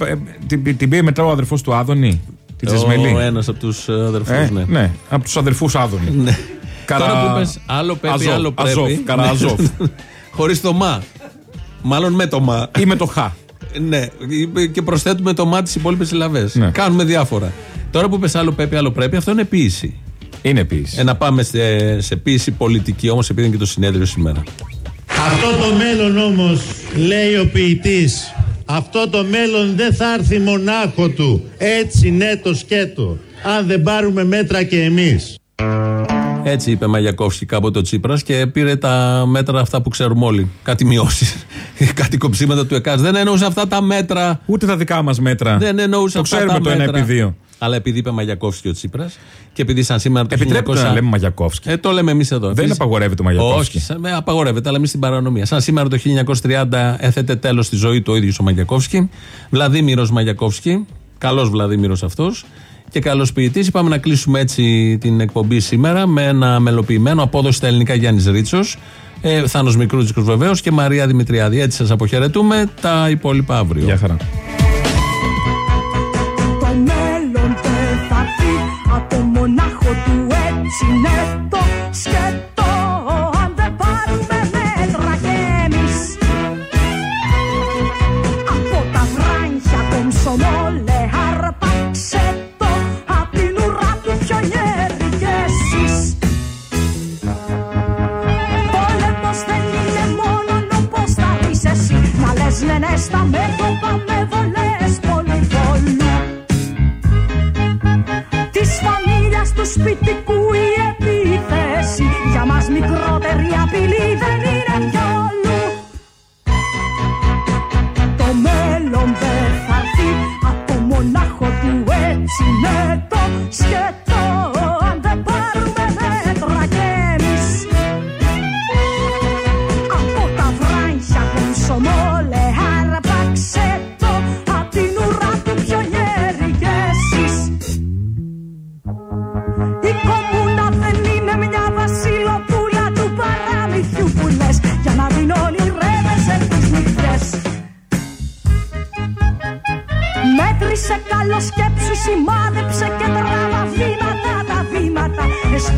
D: την, την πήγε μετά ο αδερφός του Άδωνη. Την Τζεσμελή.
C: Ο ένας από τους αδερφούς,
D: Ε,
C: ναι.
D: ναι, από τους αδερφούς Άδωνη.
C: Ναι.
D: Καρα-
C: Τώρα που πες άλλο πρέπει,
D: Αζόφ,
C: άλλο πρέπει.
D: Αζόφ, Καραζόφ.
C: Χωρίς το μα. Μάλλον με το μα.
D: Ή με το χ.
C: Ναι, και προσθέτουμε το μα τις υπόλοιπες συλλαβές.
D: Ναι.
C: Κάνουμε διάφορα. Τώρα που πες άλλο πρέπει, άλλο πρέπει, αυτό είναι ποίηση.
D: Είναι ποίηση.
C: Ε, να πάμε σε, σε ποίηση πολιτική όμως, επειδή είναι και το συνέδριο σήμερα.
Q: Αυτό το μέλλον όμως, λέει ο ποιητής, αυτό το μέλλον δεν θα έρθει μονάχο του. Έτσι ναι το σκέτο. Αν δεν πάρουμε μέτρα και εμείς.
C: Έτσι είπε Μαγιακόφσκι κάποτε ο Τσίπρας και πήρε τα μέτρα αυτά που ξέρουμε όλοι. Κάτι μειώσεις. Κάτι κοψίματα του ΕΚΑΣ. Δεν εννοούσε αυτά τα μέτρα.
D: Ούτε τα δικά μας μέτρα.
C: Δεν εννοούσε
D: Το
C: αυτά
D: ξέρουμε
C: τα
D: το ένα
C: μέτρα.
D: επί δύο.
C: Αλλά επειδή είπε Μαγιακόφσκι ο Τσίπρας και επειδή σαν σήμερα το
D: Επιτρέπεται
C: 1900...
D: να λέμε Μαγιακόφσκι.
C: Ε, το λέμε εμείς εδώ.
D: Δεν
C: Επίσης-
D: απαγορεύεται ο Μαγιακόφσκι.
C: Όχι, σαν- ε, απαγορεύεται, αλλά εμείς στην παρανομία. Σαν σήμερα το 1930 έθετε τέλος στη ζωή του ο ίδιος ο Μαγιακόφσκι. Βλαδίμηρος Μαγιακόφσκι. Καλός Βλαδίμηρος αυτός. Και καλός ποιητής. Είπαμε να κλείσουμε έτσι την εκπομπή σήμερα με ένα μελοποιημένο απόδοση στα ελληνικά Γιάννης Ρίτσος. Ε, Θάνος Μικρούτσικος βεβαίως και Μαρία Δημητριάδη. Έτσι σας αποχαιρετούμε. Τα υπόλοιπα αύριο.
D: Γεια χαρά.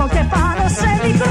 B: Έστω και πάνω σε